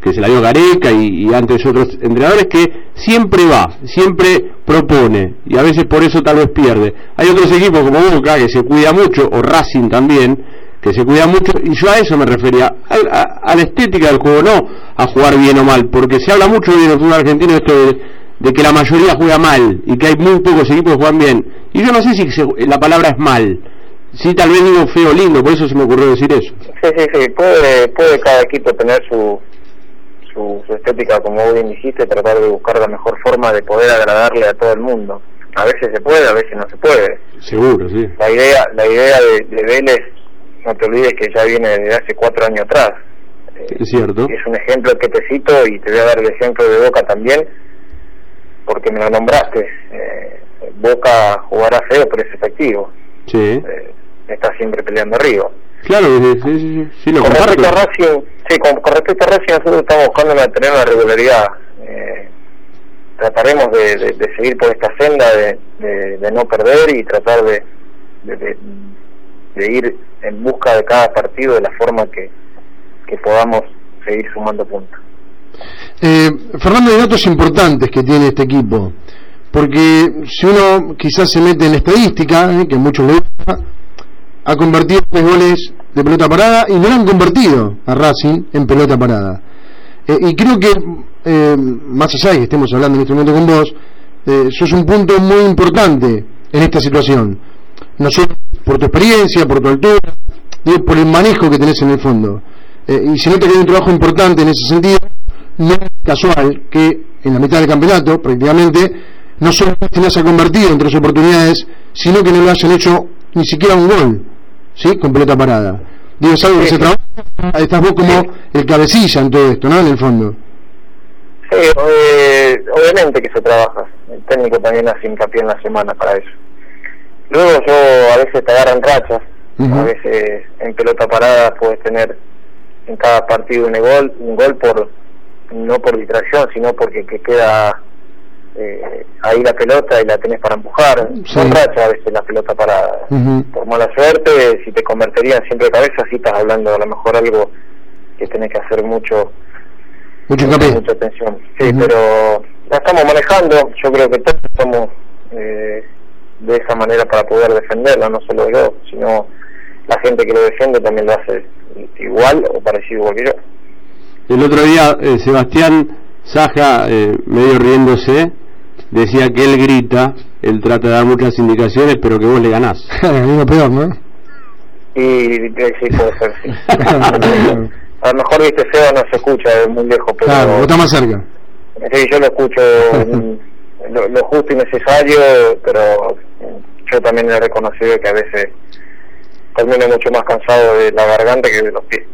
que se la dio Gareca y, antes otros entrenadores, que siempre va, siempre propone, y a veces por eso tal vez pierde. Hay otros equipos como Boca, que se cuida mucho, o Racing también, que se cuida mucho, y yo a eso me refería, a, la estética del juego, no a jugar bien o mal, porque se habla mucho en el fútbol argentino esto de, que la mayoría juega mal, y que hay muy pocos equipos que juegan bien. Y yo no sé si la palabra es mal, Sí, tal vez digo feo lindo, por eso se me ocurrió decir eso. Sí, sí, sí, puede, puede cada equipo tener su, su, estética, como bien dijiste, tratar de buscar la mejor forma de poder agradarle a todo el mundo. A veces se puede, a veces no se puede. Seguro, sí. La idea, la idea de, de Vélez, no te olvides que ya viene desde hace cuatro años atrás. Es cierto. Es un ejemplo que te cito y te voy a dar el ejemplo de Boca también. porque me lo nombraste. Eh, Boca jugará feo, pero es efectivo. Sí. Eh, está siempre peleando arriba. Claro, sí, sí, sí, sí, lo con comparto. respecto a Racing, sí, con, con respecto a Racing nosotros estamos buscando mantener una regularidad. Eh, trataremos de, de- de seguir por esta senda de, de- de no perder y tratar de, de, ir en busca de cada partido de la forma que, que podamos seguir sumando puntos. Eh, Fernando, hay datos importantes que tiene este equipo. Porque si uno quizás se mete en estadística, eh, que muchos le gusta, ha convertido tres goles de pelota parada y no lo han convertido a Racing en pelota parada. Eh, y creo que, eh, más allá de que estemos hablando en este momento con vos, sos un punto muy importante en esta situación. No solo por tu experiencia, por tu altura, digo, por el manejo que tenés en el fondo. Eh, y se nota que hay un trabajo importante en ese sentido. No es casual que en la mitad del campeonato, prácticamente, no solo Racing no se ha convertido en tres oportunidades, sino que no lo hayan hecho ni siquiera un gol, ¿sí? Con pelota parada. Digo, es algo que Sí. se trabaja, estás vos como el cabecilla en todo esto, ¿no? En el fondo. Sí, eh, obviamente que se trabaja. El técnico también hace hincapié en la semana para eso. Luego yo a veces te agarran rachas, a veces en pelota parada puedes tener en cada partido un gol, un gol por no por distracción, sino porque que queda eh, ahí la pelota y la tenés para empujar. Sí. Son rachas a veces la pelota parada. Por mala suerte, si te convertirían siempre de cabeza, sí estás hablando a lo mejor algo que tenés que hacer mucho Mucho mucha atención. Sí, pero la estamos manejando. Yo creo que todos estamos eh, de esa manera para poder defenderla, no solo yo, sino la gente que lo defiende también lo hace igual o parecido igual que yo. El otro día, eh, Sebastián Saja, eh, medio riéndose, decía que él grita, él trata de dar muchas indicaciones, pero que vos le ganás. [laughs] Algo peor, ¿no? Y sí, puede ser, sí. [laughs] a lo mejor, viste, feo no se escucha de muy lejos, pero Claro, vos estás más cerca. sí, yo lo escucho [laughs] lo, lo justo y necesario, pero yo también he reconocido que a veces termino mucho más cansado de la garganta que de los pies.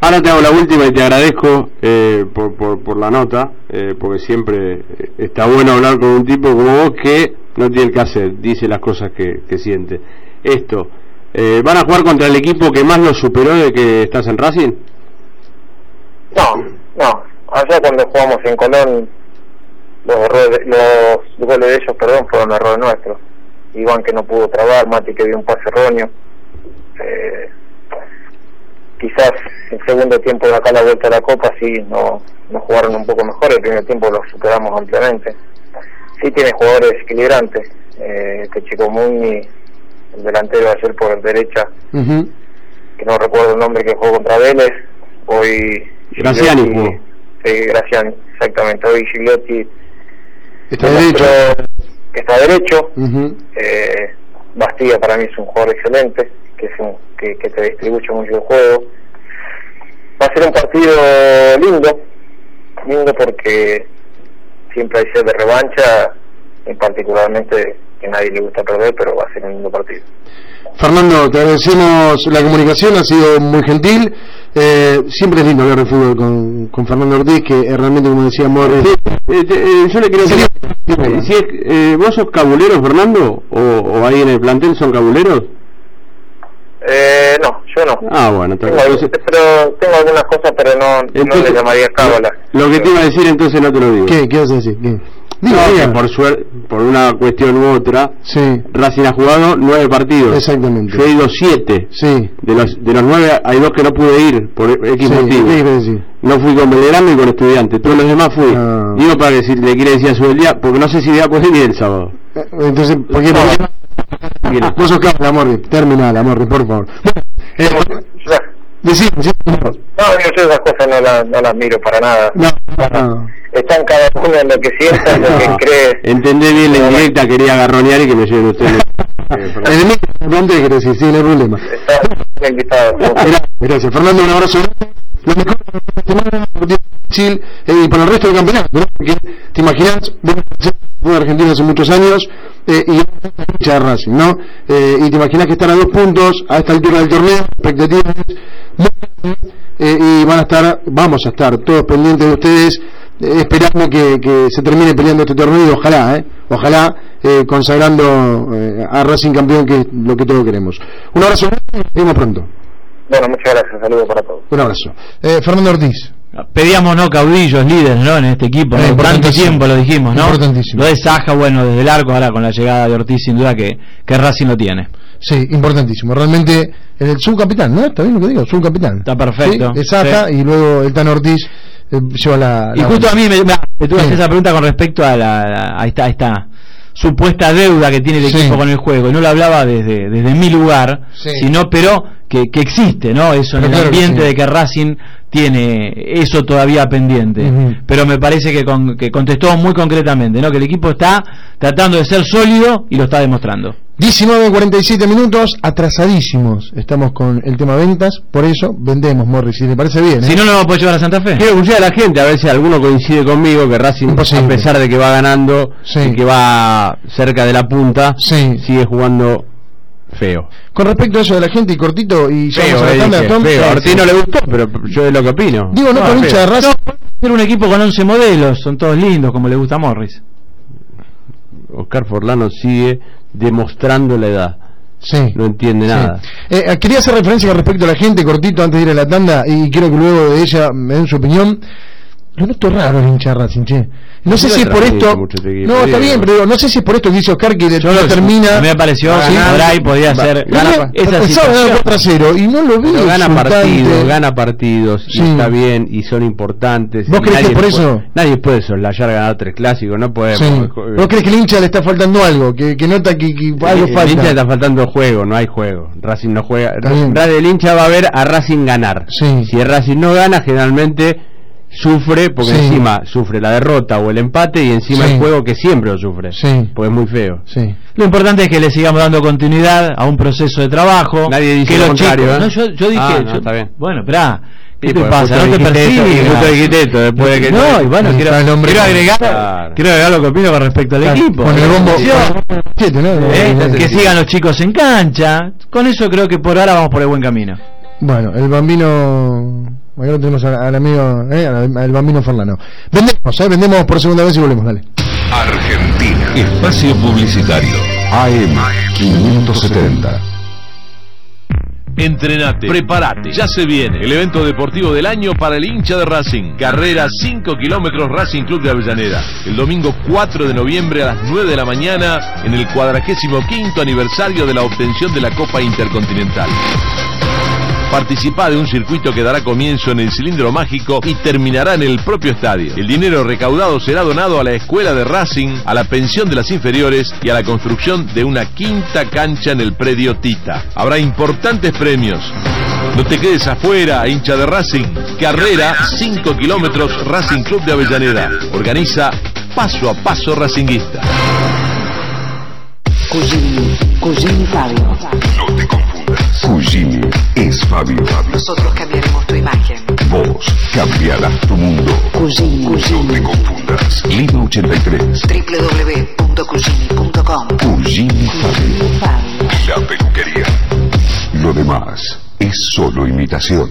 Ahora te hago la última y te agradezco eh, por, por, por la nota, eh, porque siempre eh, está bueno hablar con un tipo como vos que no tiene que hacer, dice las cosas que, que siente. Esto, eh, ¿van a jugar contra el equipo que más lo superó de que estás en Racing? No, no. Allá cuando jugamos en Colón, los errores, los goles de ellos, perdón, fueron errores nuestros. Iván que no pudo trabar, Mati que dio un pase erróneo. Eh, quizás en segundo tiempo de acá la vuelta a la Copa sí no, no jugaron un poco mejor, el primer tiempo lo superamos ampliamente. Sí tiene jugadores equilibrantes, eh, este chico Muni, el delantero ayer por derecha, que no recuerdo el nombre que jugó contra Vélez, hoy Graciani jugó. Sí, Graciani, exactamente, hoy Gigliotti Está derecho. Que está derecho, Ujú. eh, Bastilla para mí es un jugador excelente, que, es un, que, que te distribuye mucho el juego. Va a ser un partido lindo, lindo porque siempre hay sed de revancha, y particularmente que nadie le gusta perder, pero va a ser un lindo partido. Fernando, te agradecemos la comunicación, ha sido muy gentil. Eh, siempre es lindo hablar de fútbol con, con Fernando Ortiz, que eh, realmente, como decía Morris, Eh, te- eh, yo le quiero Sí, decir, sí, eh, si es- eh, ¿vos sos cabulero, Fernando? ¿O, ¿O ahí en el plantel son cabuleros? Eh, no, yo no. Ah, bueno, Tengo, entonces, pero tengo algunas cosas, pero no, no le llamaría cábala. Lo que te iba a decir entonces no te lo digo. ¿qué, ¿qué vas a decir? No, diga. por suerte, por una cuestión u otra, Sí, Racing ha jugado nueve partidos. Exactamente. Yo he ido siete. sí. De los, de los nueve hay dos que no pude ir por X sí, motivo. ¿Qué quieres decir? No fui con Belgrano y con estudiante. Todos los demás fui. Ah. Digo para que si le quiere decir a su día, porque no sé si voy a poder ir el sábado. Eh, Entonces, ¿por qué? ¿Por qué? Vos sos cábala, Morris. Terminala, Morris, por favor. Bueno, eh, decí, decí. No, yo esas cosas no las, no las miro para nada. No, no. Están cada uno en lo que sienta, en lo que [laughs] cree. Entendé bien la indirecta, quería agarronear y que me lleven ustedes. [laughs] Eh, En ¿qué querés decir? Sí, no hay problema. Gracias. Fernando, un abrazo. Lo mejor de la semana partido difícil eh, y para el resto del campeonato, ¿no? Porque te imaginas, vos de Argentina hace muchos años eh, y hincha de Racing, ¿no? Eh, y te imaginas que están a dos puntos a esta altura del torneo, expectativas eh, y van a estar, vamos a estar todos pendientes de ustedes esperando que, que, se termine peleando este torneo y ojalá, eh, ojalá eh, consagrando eh, a Racing campeón que es lo que todos queremos. Un abrazo, nos vemos pronto. Bueno, muchas gracias, saludos para todos. Un abrazo. Eh, Fernando Ortiz. Pedíamos no caudillos, líderes, ¿no? En este equipo, Eh, ¿no? Por tanto tiempo lo dijimos, ¿no? Importantísimo. Lo de Saja, bueno, desde el arco, ahora con la llegada de Ortiz, sin duda que, que Racing lo tiene. Sí, importantísimo. Realmente en el subcapitán, ¿no? ¿Está bien lo que digo? Subcapitán. Está perfecto. Sí, es Saja Sí. y luego el Tan Ortiz eh, lleva la... Y justo a mí me, me, me tuve Sí. esa pregunta con respecto a, la, la- a esta, a esta supuesta deuda que tiene el equipo con el juego. Y no lo hablaba desde, desde mi lugar, sino pero que, que existe, ¿no? Eso en Pero el claro ambiente de que Racing tiene eso todavía pendiente. Pero me parece que, con- que contestó muy concretamente, ¿no? Que el equipo está tratando de ser sólido y lo está demostrando. 19.47 minutos, atrasadísimos. Estamos con el tema ventas, por eso vendemos, Morris, si le parece bien. ¿eh? Si no, no lo puede llevar a Santa Fe. Quiero escuchar a la gente a ver si alguno coincide conmigo que Racing, Imposible. a pesar de que va ganando Sí. y que va cerca de la punta, Sí. sigue jugando feo. Con respecto a eso de la gente y cortito y ya Feo, vamos a la eh, tanda, dije, Tom. feo. Sí, A Ortiz sí. no le gustó, pero yo es lo que opino. Digo, no Ah, feo. hincha de Racing. Era un equipo con 11 modelos, son todos lindos, como le gusta a Morris. Oscar Forlano sigue demostrando la edad. Sí. No entiende nada. Eh, eh, quería hacer referencia con respecto a la gente, cortito, antes de ir a la tanda, y quiero que luego de ella me den su opinión. Lo noto raro el hincha Racing, che. No sé si es por esto. No, está bien, pero digo, no sé si es por esto dice Oscar que de- Yo no lo- termina. me pareció Sí. ahí podía ser gana- Gana, esa el sábado ganó situación. 4 a 0 y no lo. Pero gana partidos, gana partidos, y está bien, y son importantes. ¿Vos y crees que por puede- eso? Nadie puede soslayar ganar tres clásicos, no podemos. ¿Vos crees que el hincha le está faltando algo? Que, nota que, algo el hincha falta. está faltando juego, no hay juego. Racing no juega. El hincha va a ver a Racing ganar. Sí. Si Racing no gana, generalmente sufre, porque Sí. encima sufre la derrota o el empate, y encima Sí. el juego que siempre lo sufre. Sí. Porque es muy feo. Sí. Lo importante es que le sigamos dando continuidad a un proceso de trabajo. Nadie dice que lo los contrario, chicos- ¿eh? No, yo, yo dije. Ah, no, yo- está bien. Bueno, esperá. ¿Qué Sí, te pasa? No te y justo dijiste después de que- No, y bueno, quiero, quiero agregar, Claro. quiero agregar lo que opino con respecto al equipo. Con el bombo. ¿eh? Que sigan los chicos en cancha. Con eso creo que por ahora vamos por el buen camino. Bueno, el bambino. Lo tenemos al, al amigo, eh, al, al bambino Forlano. Vendemos, eh, vendemos por segunda vez y volvemos, dale. Argentina. Espacio Publicitario. AM 570. Entrenate, prepárate, ya se viene el evento deportivo del año para el hincha de Racing. Carrera 5 kilómetros Racing Club de Avellaneda. El domingo 4 de noviembre a las 9 de la mañana en el 45 aniversario de la obtención de la Copa Intercontinental. Participa de un circuito que dará comienzo en el cilindro mágico y terminará en el propio estadio. El dinero recaudado será donado a la escuela de Racing, a la pensión de las inferiores y a la construcción de una quinta cancha en el predio Tita. Habrá importantes premios. No te quedes afuera, hincha de Racing. Carrera 5 kilómetros Racing Club de Avellaneda. Organiza Paso a Paso Racinguista. Cugini, Cugini Fabio. Cugini es Fabio. Nosotros cambiaremos tu imagen. Vos cambiarás tu mundo. Cugini, No te confundas. Lima 83. www.cugini.com. Cugini Fabio. Fabio. La peluquería. Lo demás es solo imitación.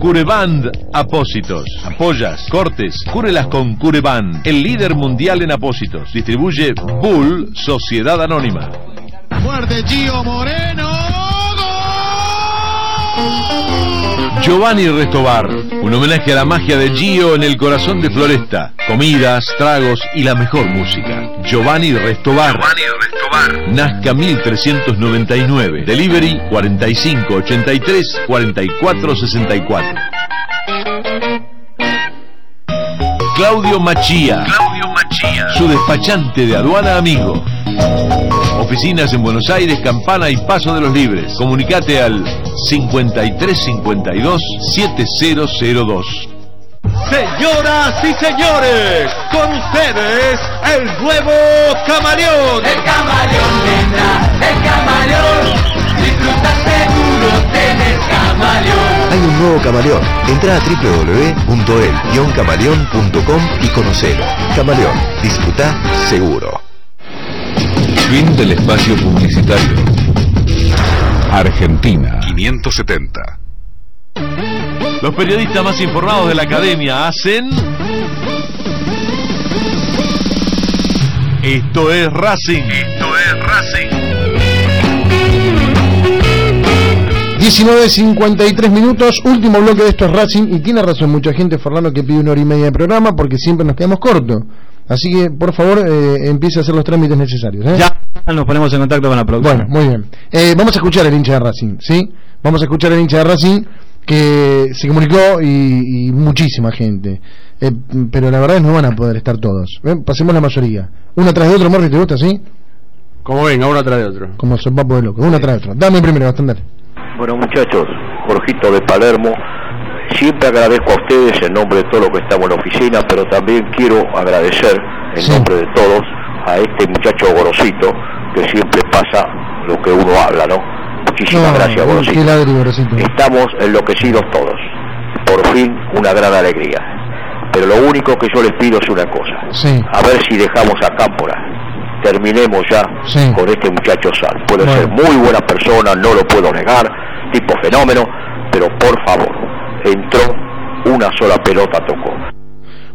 Cureband Apósitos. Apoyas, cortes, cúrelas con Cureband, el líder mundial en apósitos. Distribuye Bull Sociedad Anónima. Fuerte Gio Moreno. Giovanni Restobar, un homenaje a la magia de Gio en el corazón de Floresta. Comidas, tragos y la mejor música. Giovanni Restobar. Giovanni Restobar. Nazca 1399. Delivery 4583 4464. Claudio Machía. Claudio Machía. Su despachante de aduana amigo. Oficinas en Buenos Aires, Campana y Paso de los Libres. Comunicate al 5352 7002. Señoras y señores, con ustedes el nuevo camaleón. El camaleón, nena, el camaleón. Disfruta seguro, tenés camaleón. Hay un nuevo camaleón. Entra a www.el-camaleón.com y conocelo. Camaleón, disfruta seguro. Fin del espacio publicitario. Argentina 570. Los periodistas más informados de la academia hacen. Esto es Racing. Esto es Racing. 19.53 minutos, último bloque de esto es Racing y tiene razón mucha gente, Fernando, que pide una hora y media de programa porque siempre nos quedamos cortos. Así que, por favor, eh, empiece a hacer los trámites necesarios. ¿eh? Ya nos ponemos en contacto con la producción. Bueno, muy bien. Eh, vamos a escuchar al hincha de Racing, ¿sí? Vamos a escuchar al hincha de Racing que se comunicó y, y muchísima gente. Eh, pero la verdad es que no van a poder estar todos. ¿eh? Pasemos la mayoría. Uno tras de otro, Morri, ¿te gusta así? Como venga, uno tras de otro. Como se papo de loco. Uno tras de otro. Dame primero, bastante. Bueno muchachos, Jorgito de Palermo, siempre agradezco a ustedes en nombre de todo lo que estamos en la oficina, pero también quiero agradecer en Sí. nombre de todos a este muchacho Gorosito, que siempre pasa lo que uno habla, ¿no? Muchísimas gracias, Gorosito. qué ladri, Gorosito. Estamos enloquecidos todos. Por fin, una gran alegría. Pero lo único que yo les pido es una cosa. Sí. A ver si dejamos a Cámpora. Terminemos ya Sí. con este muchacho Sal. Puede Bueno. ser muy buena persona, no lo puedo negar, tipo fenómeno, pero por favor, entró una sola pelota, tocó.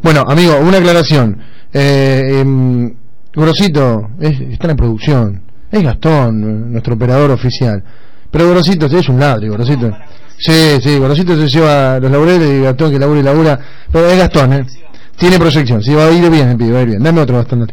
Bueno, amigo, una aclaración. Eh, em, Gorosito es- está en producción. Es Gastón, nuestro operador oficial. Pero Gorosito es un ladri, Gorosito. Sí, sí, Gorosito se lleva los laureles y Gastón que labura y labura. Pero es Gastón, ¿eh? Tiene proyección, sí, va a ir bien, el pibe, va a ir bien. Dame otro Gastón.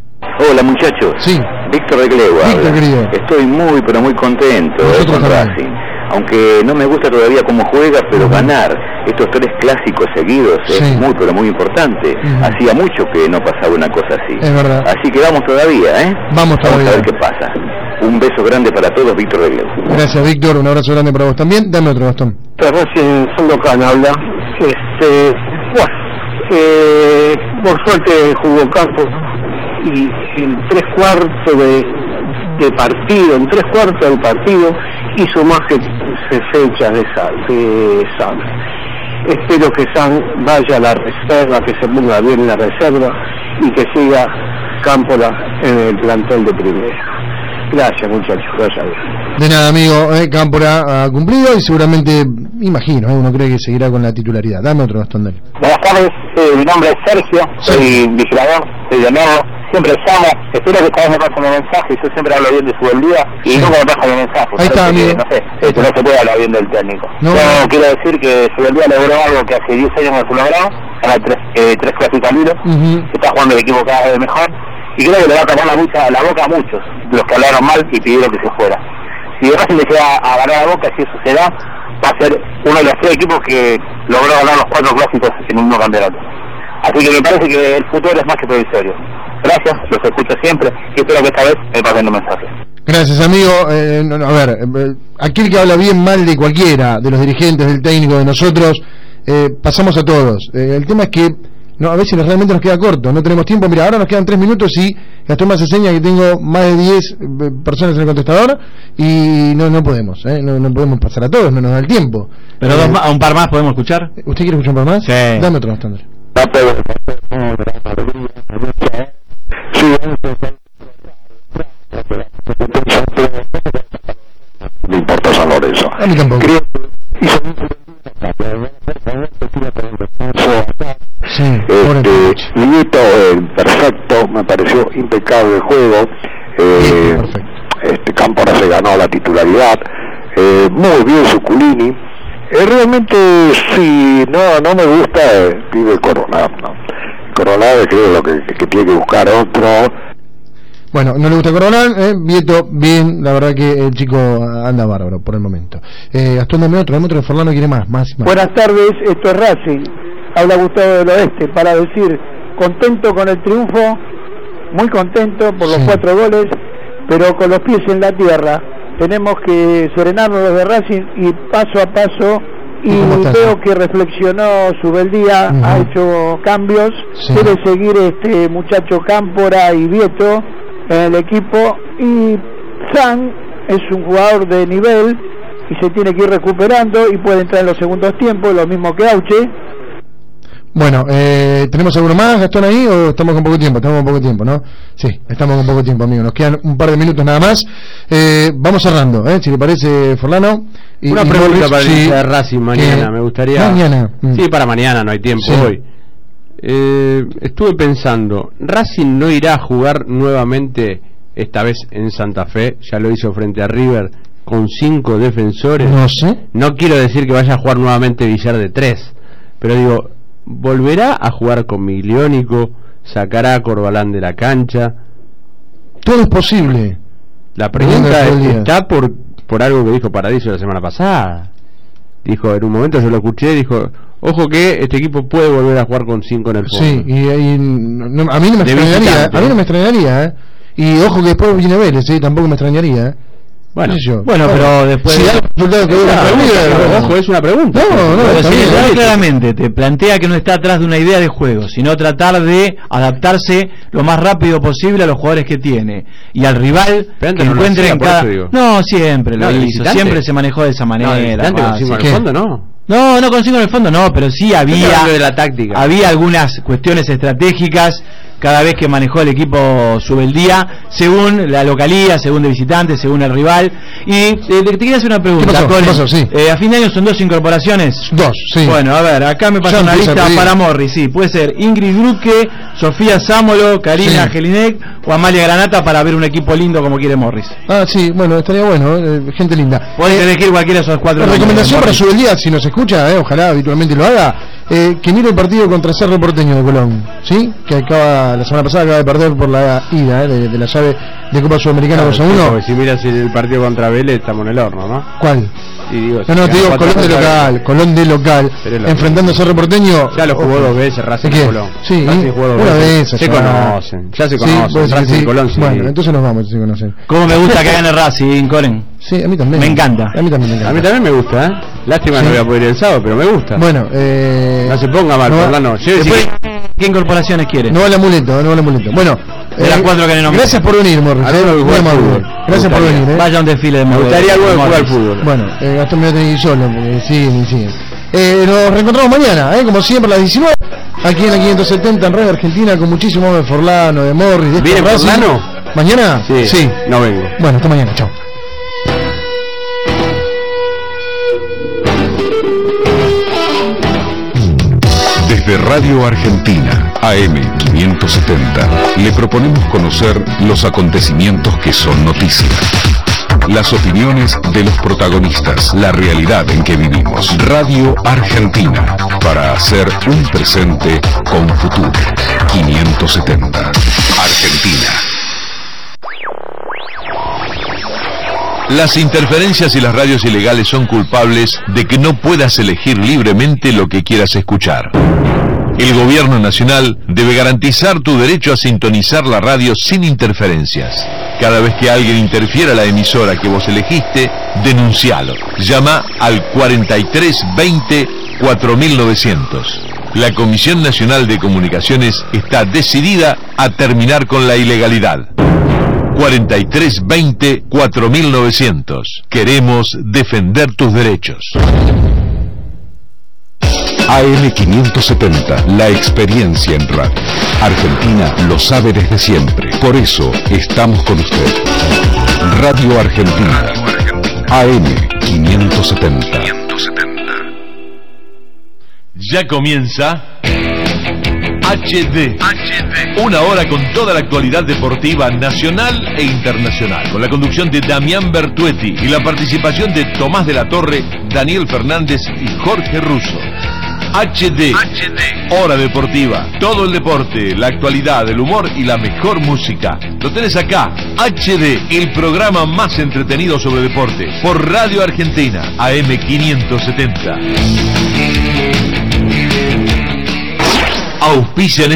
Hola muchachos. Sí. Víctor de Clegua. Víctor, querido. Estoy muy, pero muy contento eh, Nosotros con. Racing. Aunque no me gusta todavía cómo juega, pero ganar estos tres clásicos seguidos Sí. es muy, pero muy importante. Hacía mucho que no pasaba una cosa así. Es verdad. Así que vamos todavía, ¿eh? Vamos Vamos a todavía. ver qué pasa. Un beso grande para todos, Víctor de Clegua. Gracias, Víctor. Un abrazo grande para vos también. Dame otro Gastón. Racing Sandokan habla. Este, bueno, eh, por suerte jugó Campos y en tres cuartos de, de partido, en tres cuartos del partido, hizo más que se fechas de, Sa- de Sam. Espero que Sam vaya a la reserva, que se ponga bien en la reserva y que siga Cámpora en el plantel de primera. Gracias muchachos, gracias. De nada, amigo. Eh, Cámpora ha cumplido y seguramente, imagino, eh, uno cree que seguirá con la titularidad. Dame otro Gastón, dale. Buenas tardes, eh, mi nombre es Sergio, soy vigilador, soy de nuevo, siempre llamo, espero que esta vez me pasen el mensaje, yo siempre hablo bien de su buen día y Sí. nunca me pasan el mensaje, Ahí está, amigo. no sé, que no se puede hablar bien del técnico. No. Yo quiero decir que su buen día logró algo que hace 10 años no se logró, ganar tres, eh, tres clásicos al hilo, Ujú. está jugando el equipo cada vez mejor y creo que le va a tapar la, mucha, la boca a muchos de los que hablaron mal y pidieron que se fuera. Si Racing le llega a ganar la boca, si eso se da, va a ser uno de los tres equipos que logró ganar los cuatro clásicos en un mismo campeonato. Así que me parece que el futuro es más que provisorio. Gracias, los escucho siempre y espero que esta vez me pasen un mensaje. Gracias, amigo. Eh, no, no, a ver, eh, aquel que habla bien mal de cualquiera, de los dirigentes, del técnico, de nosotros, eh, pasamos a todos. Eh, el tema es que no, a veces nos- realmente nos queda corto, no tenemos tiempo. Mira, ahora nos quedan tres minutos y Gastón me hace seña que tengo más de 10 eh, personas en el contestador y no no podemos, eh, no, no podemos pasar a todos, no nos da el tiempo. Pero Eh, dos ma- a un par más podemos escuchar. ¿Usted quiere escuchar un par más? Sí. Dame otro, Gastón. Lorenzo. A mí tampoco. Sí, pobre Este, Liguito, eh, perfecto, me pareció impecable el juego. Eh, este Cámpora se ganó la titularidad. Eh, muy bien Suculini. Eh, realmente sí, no, no me gusta el pibe Coronado, ¿no? Coronado creo lo que, que tiene que buscar otro. Bueno, no le gusta Coronel, eh, Vieto, bien, la verdad que el chico anda bárbaro por el momento. Eh, Gastón, dame otro, dame otro, Forlano quiere más, más, más. Buenas tardes, esto es Racing. Habla Gustavo del Oeste para decir, contento con el triunfo, muy contento por los cuatro goles, pero con los pies en la tierra. Tenemos que serenarnos desde Racing y paso a paso. Y veo que reflexionó Subeldía, ha hecho cambios, quiere seguir este muchacho Cámpora y Vieto en el equipo y San es un jugador de nivel y se tiene que ir recuperando y puede entrar en los segundos tiempos, lo mismo que Auche. Bueno, eh, ¿tenemos alguno más, Gastón, ahí o estamos con poco tiempo? Estamos con poco tiempo, ¿no? Sí, estamos con poco tiempo, amigo. Nos quedan un par de minutos nada más. Eh, vamos cerrando, ¿eh? Si le parece, Forlano. Y, Una y pregunta Morris, para el sí, hincha de Racing mañana, que- me gustaría. Mañana. mm. Sí, para mañana, no hay tiempo Sí. hoy. Eh, estuve pensando, Racing no irá a jugar nuevamente, esta vez en Santa Fe, ya lo hizo frente a River, con cinco defensores. No sé. No quiero decir que vaya a jugar nuevamente Villar de tres, pero digo, ¿volverá a jugar con Migliónico? ¿Sacará a Corbalán de la cancha? Todo es posible. La pregunta es- está por, por algo que dijo Paradiso la semana pasada. Dijo, en un momento yo lo escuché, dijo, ojo que este equipo puede volver a jugar con cinco en el fondo. Sí, y, y no- a mí no me De extrañaría, a mí no me extrañaría, ¿eh? Y ojo que después viene Vélez, ¿eh? Tampoco me extrañaría, ¿eh? Bueno, ¿Qué sé yo? bueno, pero después- Si el resultado que ojo, es una pregunta. No, no, Pero bien, el bien. claramente te plantea que no está atrás de una idea de juego, sino tratar de adaptarse lo más rápido posible a los jugadores que tiene y al rival que no lo encuentre hacía, en cada no siempre lo hizo visitante. siempre se manejó de esa manera No, de visitante con fácil. cinco en el fondo, no. No, no consigo en el fondo, no, pero sí había hablando de la táctica. había algunas cuestiones estratégicas cada vez que manejó el equipo Subeldía, según la localía, según de visitante, según el rival. Y eh, te, te quería hacer una pregunta, ¿Qué pasó? ¿Qué Colin. pasó? Sí. Eh, a fin de año son dos incorporaciones. Dos, sí. Bueno, a ver, acá me pasa Ya una lista para Morris, sí, puede ser Ingrid Gruque, Sofía Sámolo, Karina Sí. Gelinek o Amalia Granata para ver un equipo lindo como quiere Morris. Ah, sí, bueno, estaría bueno, eh, gente linda. Puedes Eh, elegir cualquiera de esos cuatro. La recomendación para Morris. su día, si nos escucha, eh, ojalá habitualmente lo haga, eh, que mire el partido contra Cerro Porteño de Colón, ¿sí? Que acaba, la semana pasada acaba de perder por la ida eh, de, de la llave de Copa Sudamericana Claro, 2 a sí, 1. porque si miras el partido contra Vélez, estamos en el horno, ¿no? ¿Cuál? Y digo, No, no, si te digo Colón de local, Colón de local, enfrentando a Cerro Porteño. Ya lo jugó dos veces Racing en Colón. Sí, Racing jugó dos una veces. vez. Se ya. conocen, ya se Sí, conocen. Racing y sí. Colón, sí. Bueno, entonces nos vamos, se conocen. Cómo me gusta que gane Racing, Coren. Sí, a mí también. Me encanta. A mí también me encanta. A mí también me gusta, ¿eh? Lástima Sí. no voy a poder ir el sábado, pero me gusta. Bueno, eh, no se ponga mal, no. Llévese Después, que- ¿qué incorporaciones quiere? no vale amuleto, no vale amuleto. Bueno, De las cuatro que le nombré. gracias por venir, Morris. A mí me eh, fútbol. Gracias por venir. eh. Vaya a un desfile de Me gustaría algo de jugar al fútbol. Bueno, eh, Gastón me va a tener que ir solo, porque siguen y siguen. Eh, nos reencontramos mañana, eh, como siempre, a las 19, aquí en la 570 en Radio Argentina, con muchísimo de Forlano, de Morris, de este ¿Viene. Forlano? ¿Mañana? Sí, no vengo. Bueno, hasta mañana, chao. Desde Radio Argentina, AM570, le proponemos conocer los acontecimientos que son noticia. Las opiniones de los protagonistas, la realidad en que vivimos. Radio Argentina, para hacer un presente con futuro. 570. Argentina. Las interferencias y las radios ilegales son culpables de que no puedas elegir libremente lo que quieras escuchar. El gobierno nacional debe garantizar tu derecho a sintonizar la radio sin interferencias. Cada vez que alguien interfiera la emisora que vos elegiste, denuncialo. Llama al 4320 4900. La Comisión Nacional de Comunicaciones está decidida a terminar con la ilegalidad. 4320 4900. Queremos defender tus derechos. AM570, la experiencia en radio. Argentina lo sabe desde siempre. Por eso estamos con usted. Radio Argentina. AM570. Ya comienza HD. Una hora con toda la actualidad deportiva nacional e internacional. Con la conducción de Damián Bertuetti y la participación de Tomás de la Torre, Daniel Fernández y Jorge Russo. HD. Hora deportiva. Todo el deporte, la actualidad, el humor y la mejor música. Lo tenés acá. HD, el programa más entretenido sobre deporte. Por Radio Argentina, AM570. Auspician